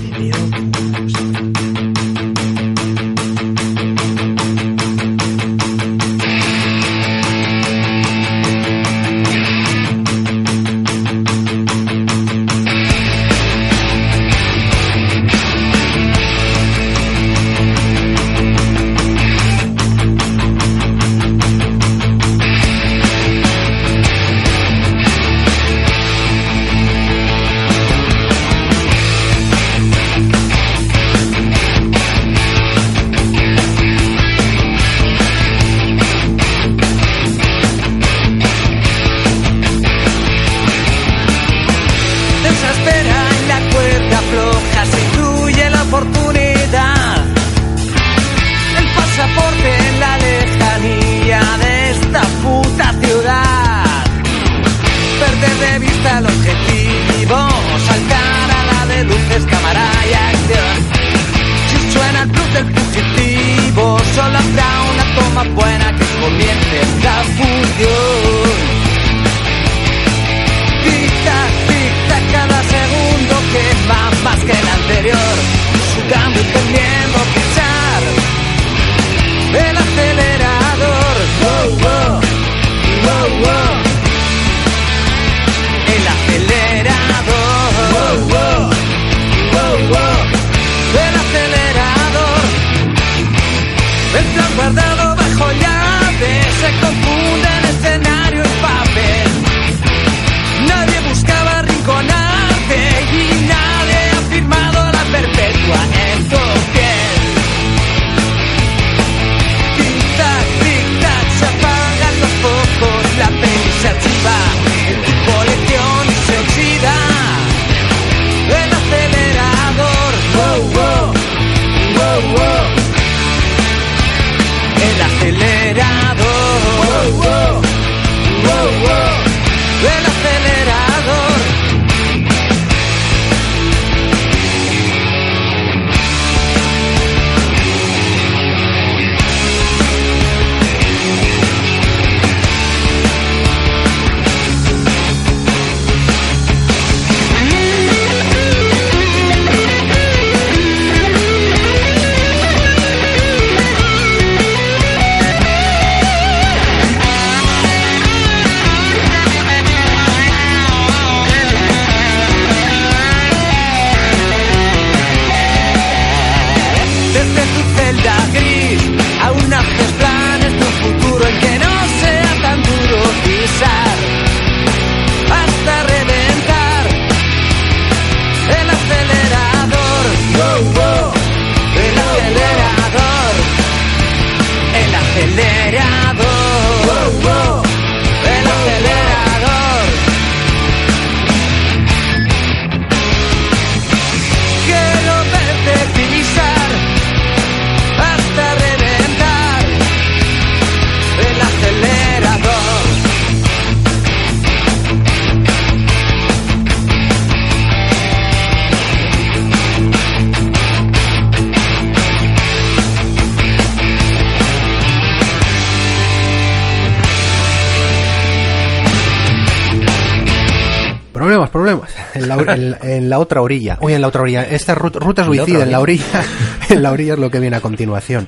La, en- en la otra orilla. Uy, en la otra orilla. Esta es ruta, ruta suicida, en la orilla. en la orilla es lo que viene a continuación.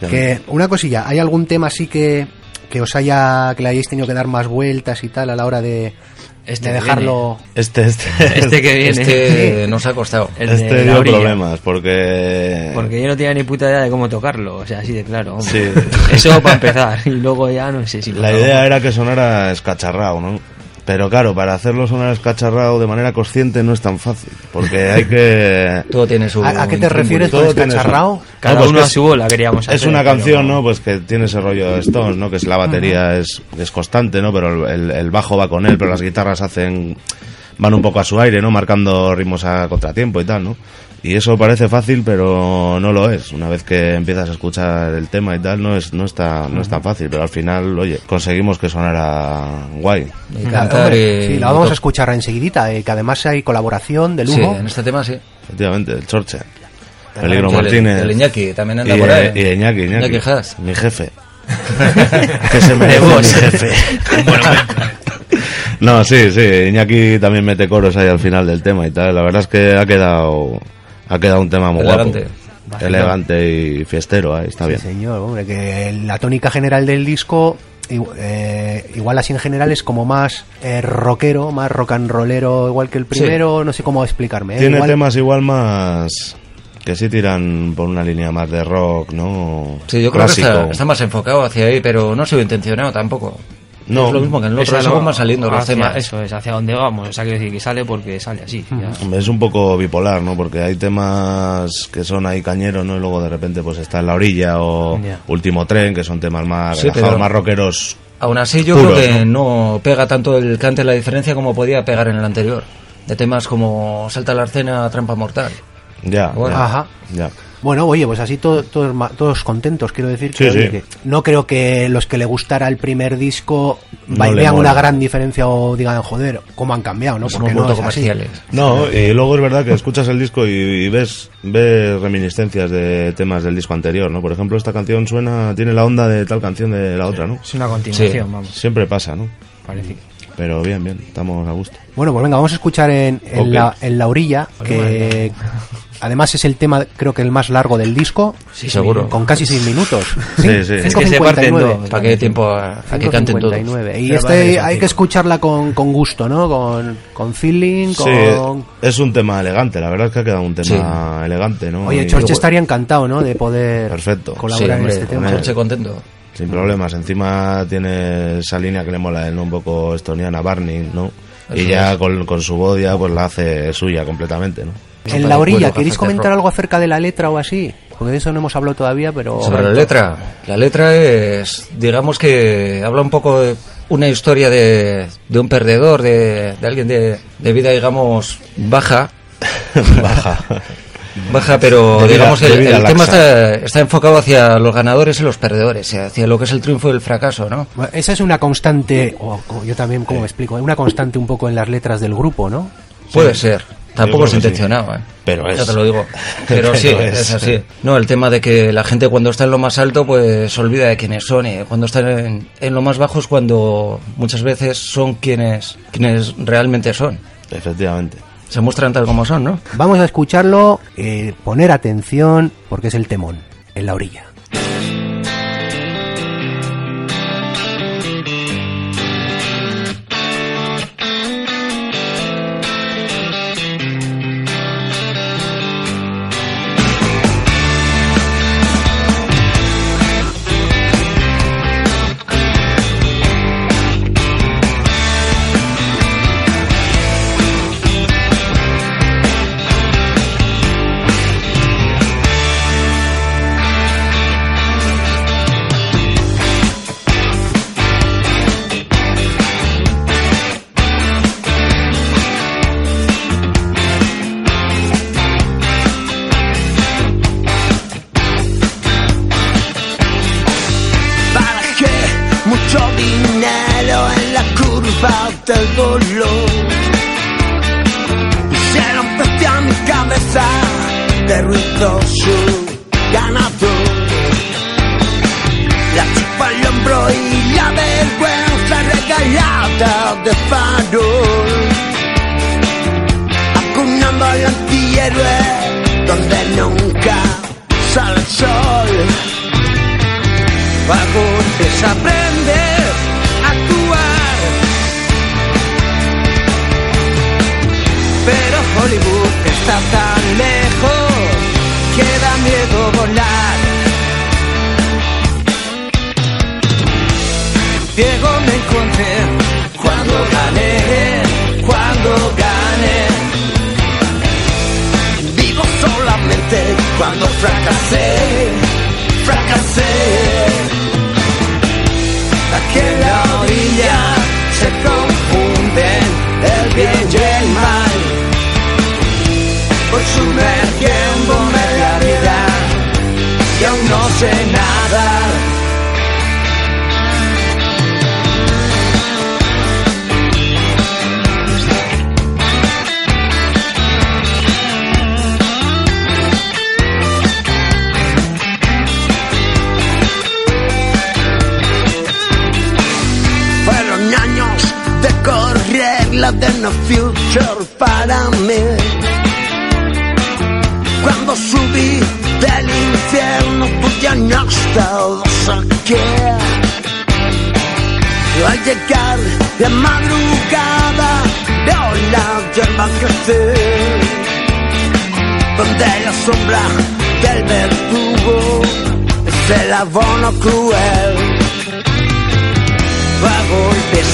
Ya Que, una cosilla, ¿hay algún tema así que, que os haya, que le hayáis tenido que dar más vueltas y tal a la hora de, Este de dejarlo? Este, este, Este que viene. Este nos ha costado. El de este dio orilla. problemas porque... Porque yo no tenía ni puta idea de cómo tocarlo, o sea, así de claro. Sí. Eso para empezar. Y luego ya no sé si lo La idea era que sonara escacharrado, ¿no? Pero claro, para hacerlo sonar escacharrado de manera consciente no es tan fácil, porque hay que... Todo tiene su... ¿A, a qué te refieres Todo con su- escacharrao? Cada No, pues uno a es- su bola queríamos hacer. Es una pero- canción, ¿no? Pues que tiene ese rollo de Stones, ¿no? Que es la batería es, es constante, ¿no? Pero el, el bajo va con él, pero las guitarras hacen van un poco a su aire, ¿no? Marcando ritmos a contratiempo y tal, ¿no? Y eso parece fácil, pero no lo es. Una vez que empiezas a escuchar el tema y tal, no es no está no es tan fácil, pero al final, oye, conseguimos que sonara guay. Y cantar Hombre, y- sí, la vamos a escuchar enseguidita, eh, que además hay colaboración de Sí, lujo. en este tema sí. Efectivamente, el Chorche. Peligro el- Martínez. El Iñaki también anda y, por ahí. y Iñaki, Iñaki. Iñaki Haas. Mi jefe. que se merece mi jefe. no, sí, sí. Iñaki también mete coros ahí al final del tema y tal. La verdad es que ha quedado, ha quedado un tema muy Elegante. guapo. Elegante y fiestero, ahí está bien. Sí, señor, hombre, que la tónica general del disco, eh, igual así en general, es como más eh, rockero, más rock and rollero, igual que el primero, no sé cómo explicarme. ¿eh? Tiene Igual- temas igual más que sí tiran por una línea más de rock, ¿no? Sí, yo creo Clásico. que está, está más enfocado hacia ahí, pero no ha sido intencionado tampoco. No. Es lo mismo que en el Es otro, algo según van saliendo los hacia- temas. Eso es, hacia dónde vamos. O sea, quiero decir que sale porque sale así. Es un poco bipolar, ¿no? Porque hay temas que son ahí cañeros, ¿no? Y luego de repente pues está en la orilla o. Último Tren, que son temas más Sí, relajados, pero- más rockeros. Aún así, yo puros, creo que ¿no? pega tanto el cante la diferencia como podía pegar en el anterior. De temas como Salta la Arcena, Trampa Mortal. Ya, Bueno. ya, Ajá. ya. Bueno, oye, pues así to- todos, ma- todos contentos, quiero decir. Sí, que, oye, sí. que no creo que los que le gustara el primer disco No vean mola. una gran diferencia o digan, joder, cómo han cambiado, ¿no? Porque no muy es así. No, y luego es verdad que escuchas el disco y, y ves, ves reminiscencias de temas del disco anterior, ¿no? Por ejemplo, esta canción suena, tiene la onda de tal canción de la otra, ¿no? Es una continuación, Sí. vamos. Siempre pasa, ¿no? Parece. Pero bien, bien, estamos a gusto. Bueno, pues venga, vamos a escuchar en, en la, en la orilla, que además es el tema, creo que el más largo del disco, Sí, seguro. con casi seis minutos. Sí, sí. Es que se parte en 5.59. dos. Para que tiempo a, a que canten todos. 5.59. Y Pero este hay que escucharla con, con gusto, ¿no? Con, con feeling, Sí, con... es un tema elegante, la verdad es que ha quedado un tema elegante, ¿no? Oye, Y- Chorche estaría encantado, ¿no? De poder Perfecto. Sí, colaborar hombre, en este tema. Chorche contento. Sin problemas. Encima tiene esa línea que le mola él, ¿no? Un poco estoniana, Barney, ¿no? y ya es. con, con su voz ya pues la hace suya completamente, ¿no? En la orilla, ¿queréis comentar algo acerca de la letra o así? Porque de eso no hemos hablado todavía, pero... Sobre la letra. La letra es, digamos que habla un poco de una historia de, de un perdedor, de, de alguien de, de vida, digamos, baja. Baja. Baja, pero De digamos el, tema está, está enfocado hacia los ganadores y los perdedores, hacia lo que es el triunfo y el fracaso, ¿no? Bueno, Esa es una constante, o yo también, ¿cómo me explico? Una constante un poco en las letras del grupo, ¿no? Puede ser. Tampoco es sí. intencionado, ¿eh? Pero Ya es. te lo digo. Pero sí, es. es. así. No, el tema de que la gente cuando está en lo más alto, pues se olvida de quiénes son. Y cuando están en, en lo más bajo es cuando muchas veces son quienes, quienes realmente son. Efectivamente. Se muestran tal como son, ¿no? Vamos a escucharlo, eh, poner atención, porque es el temón, en la orilla.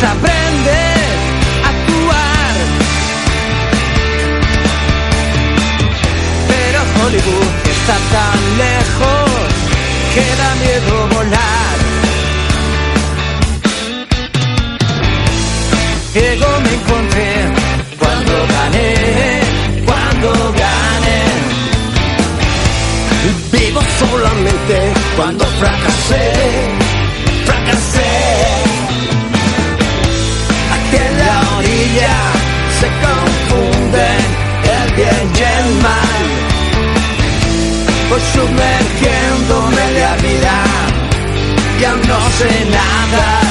Aprendes a actuar. Pero Hollywood está tan lejos que da miedo volar. Ciego me encontré cuando gané, cuando gané. Vivo solamente cuando fracasé. Sumergiéndome en la vida, ya no sé nada.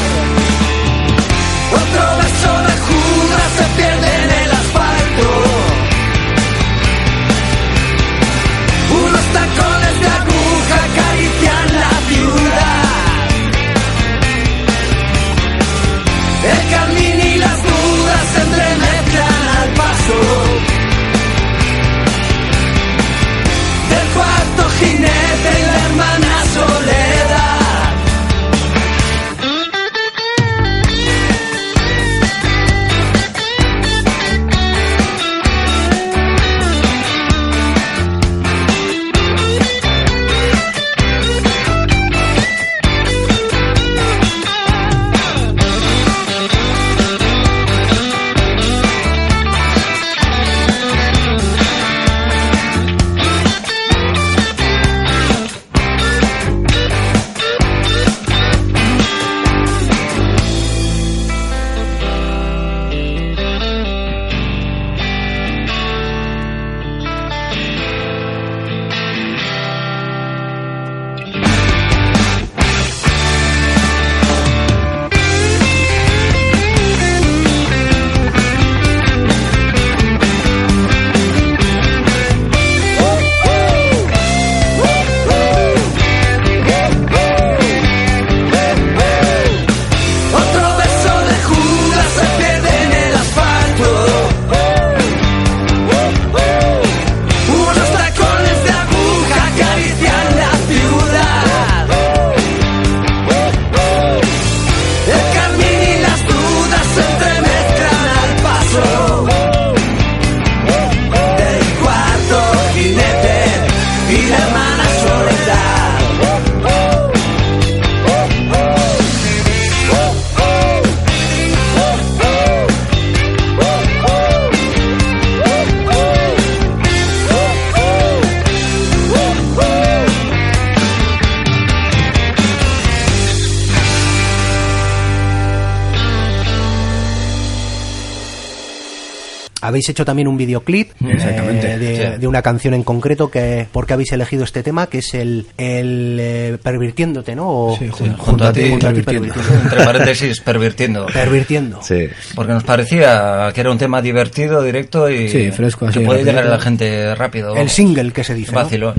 Habéis hecho también un videoclip Exactamente, eh, de, sí. de una canción en concreto que ¿por qué habéis elegido este tema? Que es el, el eh, pervirtiéndote, ¿no? O- Sí, junto- junto a ti, junto a ti, pervirtiendo. pervirtiendo. Entre paréntesis, pervirtiendo. Pervirtiendo. Sí. Porque nos parecía que era un tema divertido, directo y Sí, fresco, así, que puede llegar a la gente rápido. El single que se dice. ¿no? Vacilón.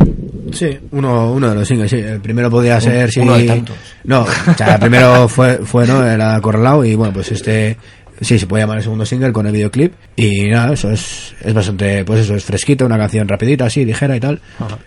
Sí, uno, uno de los singles, sí. El primero podía ser... sí, uno de tantos. No, o sea, el primero fue, fue ¿no? Era Acorralado y bueno, pues este... Sí, se puede llamar el segundo single con el videoclip y nada, eso es, es bastante, pues eso, es fresquito, una canción rapidita, así, ligera y tal.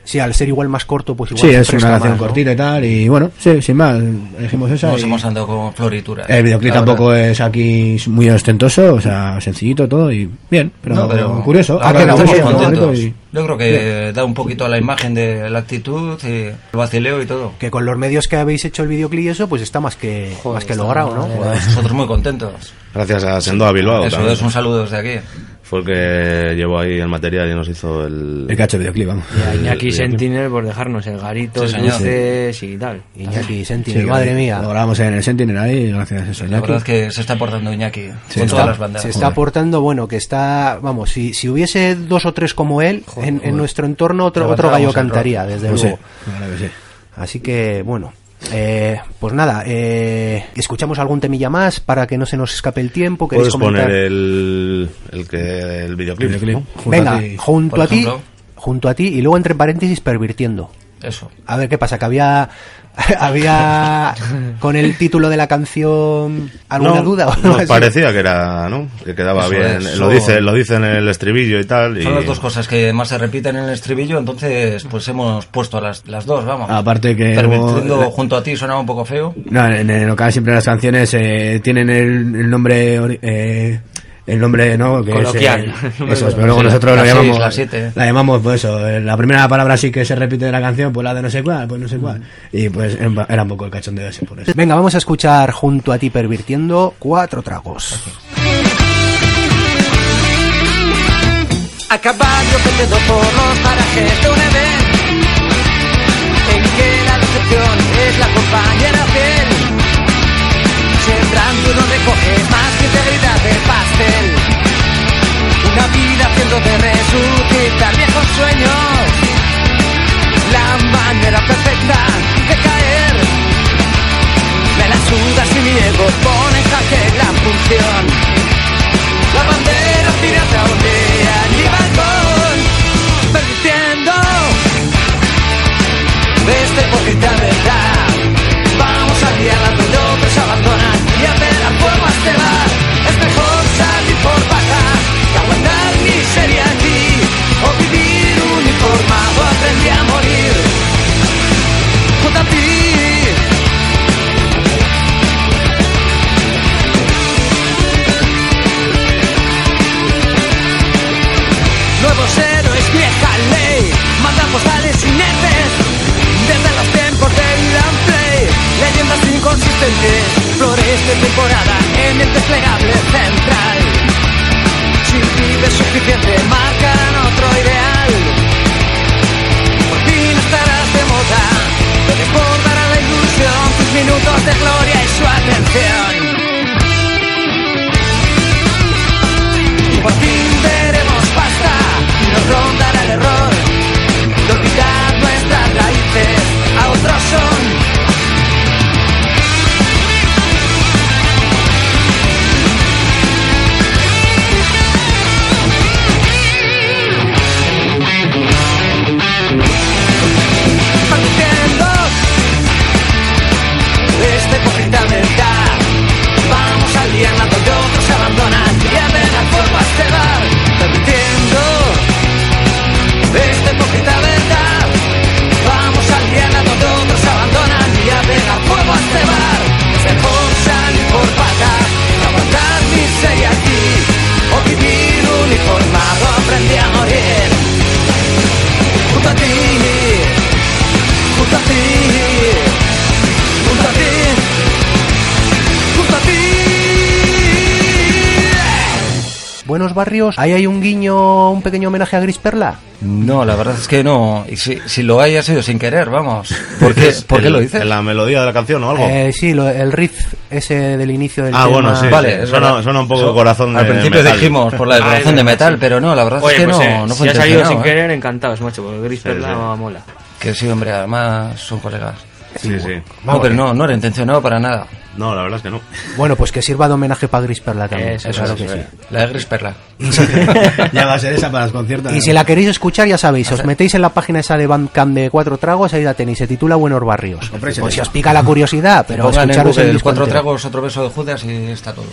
Sí, al ser igual más corto, pues igual Sí, es una canción ¿no? cortita y tal y bueno, sí, sin más, elegimos esa. Nos y- hemos andado con florituras. El videoclip tampoco verdad. es aquí muy ostentoso, o sea, sencillito todo y bien, pero, No, pero curioso. Ha quedado que bien, estamos bonito contentos. y- Yo creo que da un poquito a la imagen de la actitud y el vacileo y todo. Que con los medios que habéis hecho el videoclip y eso, pues está más que, más que logrado, ¿no? Nosotros muy contentos. Gracias a Sendoa Bilbao. Eso también. es un saludo desde aquí. Fue el que llevó ahí el material y nos hizo el... El cacho videoclip, vamos. Y a Iñaki el- Sentinel por dejarnos el garito, Sí, señor. dulces y tal. Iñaki Sentinel, Sí, madre mía. Lo grabamos en el Sentinel ahí, gracias a eso. La Iñaki. verdad es que se está portando Iñaki Sí, con está- todas las bandas. Se está aportando, bueno, que está, vamos, si, si hubiese dos o tres como él, en, en nuestro entorno otro, otro gallo cantaría, desde Pues luego. sí, la sí. Así que, bueno, eh, pues nada, eh, escuchamos algún temilla más para que no se nos escape el tiempo. ¿Queréis Puedes comentar? poner el, el que el videoclip. Videoclip. ¿no? Junto Venga, a ti. junto a ti, junto a ti y luego entre paréntesis pervirtiendo. Eso. A ver qué pasa, que había había con el título de la canción alguna No, duda o algo nos así? parecía que era, ¿no? Que quedaba Eso bien. es, lo dice, lo dice en el estribillo y tal. Y... Son las dos cosas que más se repiten en el estribillo, entonces pues hemos puesto las, las dos, vamos. Aparte que Pervirtiendo hubo- junto a ti sonaba un poco feo. No, en el local siempre las canciones eh, tienen el, el nombre eh, el nombre no que Coloquial. es, eh, eso es, pero luego nosotros la seis, llamamos la siete. la llamamos pues eso eh, la primera palabra sí que se repite de la canción pues la de no sé cuál pues no sé cuál y pues era un poco el cachondeo ese por eso Venga, vamos a escuchar junto a ti pervirtiendo cuatro tragos. A caballo perdiendo por los parajes de un Edén En que la decepción es la compañera fiel Sembrando no recoges Una vida haciendo de resucitar viejos sueños. La manera perfecta de caer. Me la sudas y mi ego pone en jaque la función. La bandera pirata ondea en mi balcón, permitiendo esta hipócrita verdad. Vamos a liarla donde otros abandonan y a ver a fuego a este inconsistentes, flores de temporada en el desplegable central. Si vives suficiente, marcarán otro ideal. Por fin estarás de moda, te desbordará la ilusión, tus minutos de gloria y su atención. Barrios, ahí hay un guiño, un pequeño homenaje a Gris Perla. No, la verdad es que no. Y si, si lo hay ha sido sin querer, vamos. ¿Por qué, Dices, ¿por qué el- lo dices? En la melodía de la canción o algo. Eh, sí, lo- el riff ese del inicio del Ah, tema. bueno, sí. Vale, suena, suena un poco Eso- corazón de Al principio metal. dijimos por la Ah, de corazón de metal, sí. pero no, la verdad Oye, es que pues, no, eh, no si fue ha salido sin ¿eh? querer, encantados, macho, porque Gris Sí, Perla sí. mola. Que sí, hombre, además son colegas. Sí, sí. No, pero no, no era intencionado para nada. No, la verdad es que no. Bueno, pues que sirva de homenaje para Gris Perla también. Eso, claro eso, que sí. La de Gris Perla. ya va a ser esa para los conciertos. Y si la queréis escuchar, ya sabéis, os metéis en la página esa de Bandcamp de Cuatro Tragos, ahí la tenéis, se titula Buenos Barrios. Pues si os pica la curiosidad, pero en escucharos el cuatro tragos, otro beso de Judas y está todo.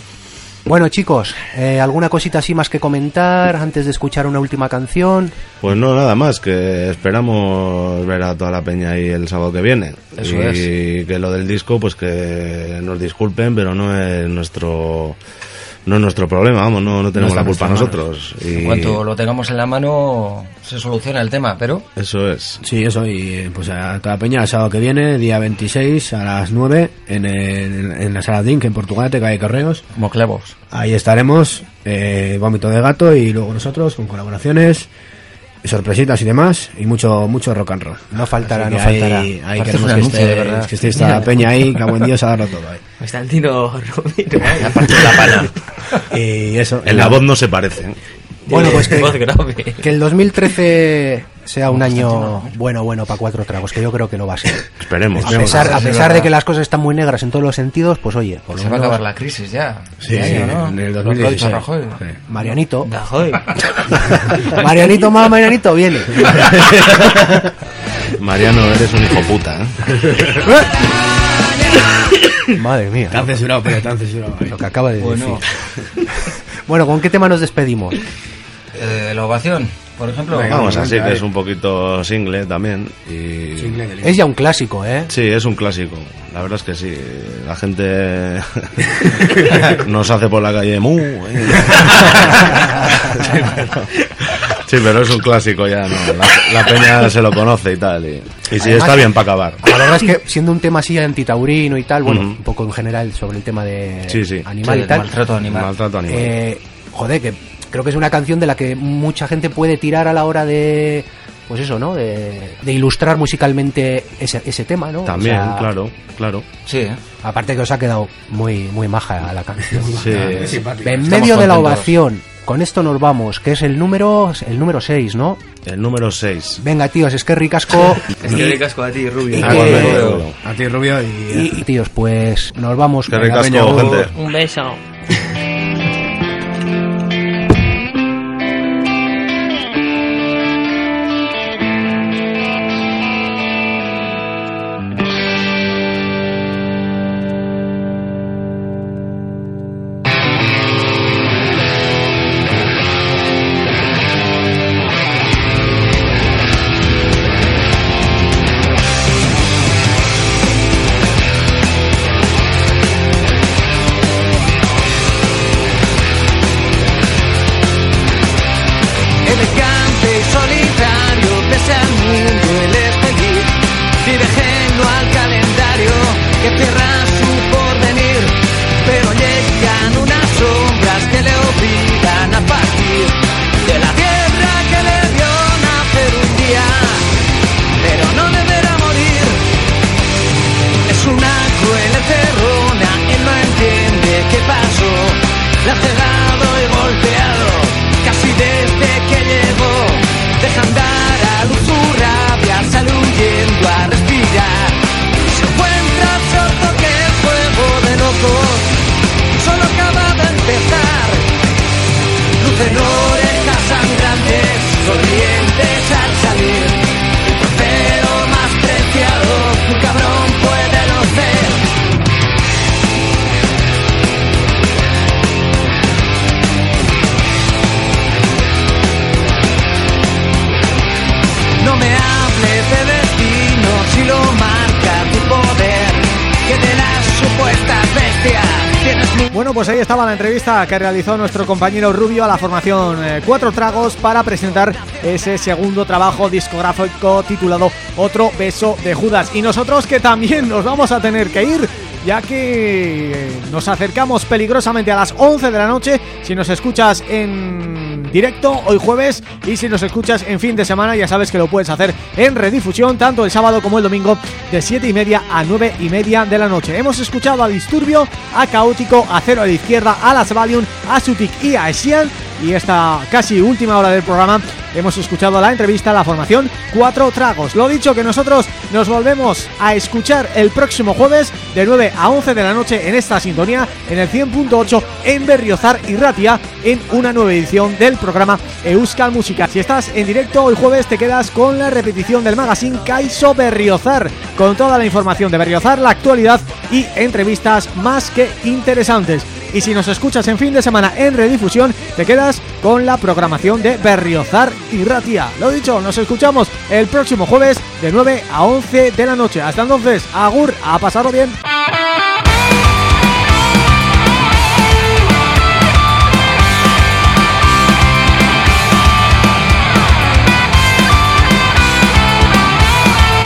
Bueno, chicos, eh, ¿alguna cosita así más que comentar antes de escuchar una última canción? Pues no, nada más, que esperamos ver a toda la peña ahí el sábado que viene. Eso y que lo del disco, pues que nos disculpen, pero no es nuestro no es nuestro problema, vamos, no, no tenemos la culpa en nosotros. En Y cuanto lo tengamos en la mano, se soluciona el tema, pero eso es. Sí, eso, y eh, pues a toda la peña el sábado que viene, día 26 a las 9 en, el- en la sala Dink en Portugal, de calle Correos. como clavos. Ahí estaremos, eh, Vómito de Gato y luego nosotros con colaboraciones, sorpresitas y demás, y mucho mucho rock and roll. No faltará, no ahí- faltará. Ahí, Parece queremos un que anuncio, esté, de verdad. que esté esta la peña ahí, que a buen Dios a darlo todo ahí. Me está el tiro Rubino. la pana. Y eso. En la voz no se parece. ¿eh? Bueno, pues que, que el 2013 sea un año bueno, bueno para Cuatro Tragos, que yo creo que lo va a ser. Esperemos. A pesar, a pesar de que las cosas están muy negras en todos los sentidos, pues oye, por lo Se va a acabar la crisis ya. Sí, sí, año, ¿no? en el Lo que ha dicho 2016. Rajoy. Sí. Marianito. Marianito más Marianito viene. Mariano, eres un hijo puta. ¿eh? Madre mía, Tan censurado, pero tan censurado. lo que acaba de Bueno, decir. Bueno, ¿con qué tema nos despedimos? Eh, la ovación, por ejemplo. Venga, Vamos así, que es un poquito single también. Y... Single del- Es ya un clásico, ¿eh? Sí, es un clásico. La verdad es que sí. La gente nos hace por la calle mu. ¿eh? sí, pero, sí, pero es un clásico ya, ¿no? La, la peña se lo conoce y tal. Y, y sí, está bien para acabar. La verdad es que siendo un tema así antitaurino y tal, bueno, un poco en general sobre el tema de Sí, sí. animal Sí, y tal. maltrato animal. Maltrato animal. Eh, joder, que creo que es una canción de la que mucha gente puede tirar a la hora de, pues eso, ¿no? De, de ilustrar musicalmente ese, ese tema, ¿no? O También, sea, claro, claro. Sí, ¿eh? Aparte que os ha quedado muy, muy maja la canción. Sí. Es simpática. En medio de la ovación, con esto nos vamos, que es el número el número 6, ¿no? El número 6. Venga, tíos, es que ricasco. Es que le casco a ti, Rubio. y Ah, que- A ti, Rubio, y... tíos, pues nos vamos. Venga, ricasco, gente. Un beso. Que cierra su porvenir. Pero llegan unas sombras que le obligan a partir de la tierra que le vio nacer un día. Pero no deberá morir. Es una cruel encerrona, él no entiende qué pasó. Bueno, pues ahí estaba la entrevista que realizó nuestro compañero Rubio a la formación eh, Cuatro Tragos para presentar ese segundo trabajo discográfico titulado Otro Beso de Judas. Y nosotros que también nos vamos a tener que ir, ya que nos acercamos peligrosamente a las 11 de la noche. Si nos escuchas en directo hoy jueves y si nos escuchas en fin de semana, ya sabes que lo puedes hacer en redifusión tanto el sábado como el domingo de 7 y media a 9 y media de la noche. Hemos escuchado a Disturbio, a Caótico, a Cero a la Izquierda, a Las Valium, a Sutik y a Esian y esta casi última hora del programa hemos escuchado la entrevista la formación Cuatro Tragos. Lo dicho que nosotros nos volvemos a escuchar el próximo jueves de 9 a 11 de la noche en esta sintonía en el 100.8 en Berriozar y Ratia en una nueva edición del programa Euskal Música. Si estás en directo hoy jueves te quedas con la repetición del magazine Caiso Berriozar con toda la información de Berriozar, la actualidad y entrevistas más que interesantes. Y si nos escuchas en fin de semana en redifusión, te quedas con la programación de Berriozar y Ratia. Lo dicho, nos escuchamos el próximo jueves de 9 a 11 de la noche. Hasta entonces, agur, a pasarlo bien.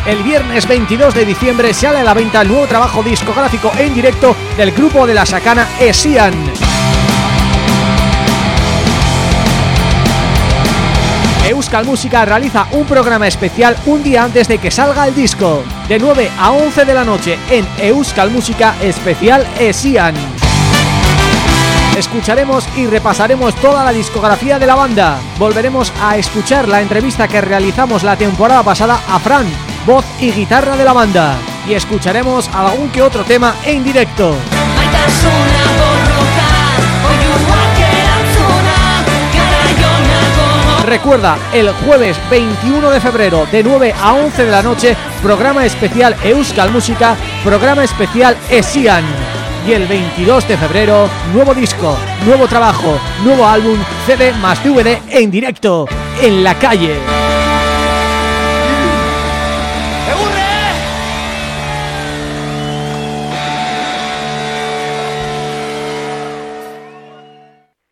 El viernes 22 de diciembre sale a la venta el nuevo trabajo discográfico en directo del grupo de la sacana Esian. Euskal Música realiza un programa especial un día antes de que salga el disco, de 9 a 11 de la noche en Euskal Música Especial Esian. Escucharemos y repasaremos toda la discografía de la banda. Volveremos a escuchar la entrevista que realizamos la temporada pasada a Fran, voz y guitarra de la banda. Y escucharemos algún que otro tema en directo. Recuerda, el jueves 21 de febrero de 9 a 11 de la noche, programa especial Euskal Música, programa especial Esian. Y el 22 de febrero, nuevo disco, nuevo trabajo, nuevo álbum, CD más DVD en directo, en la calle.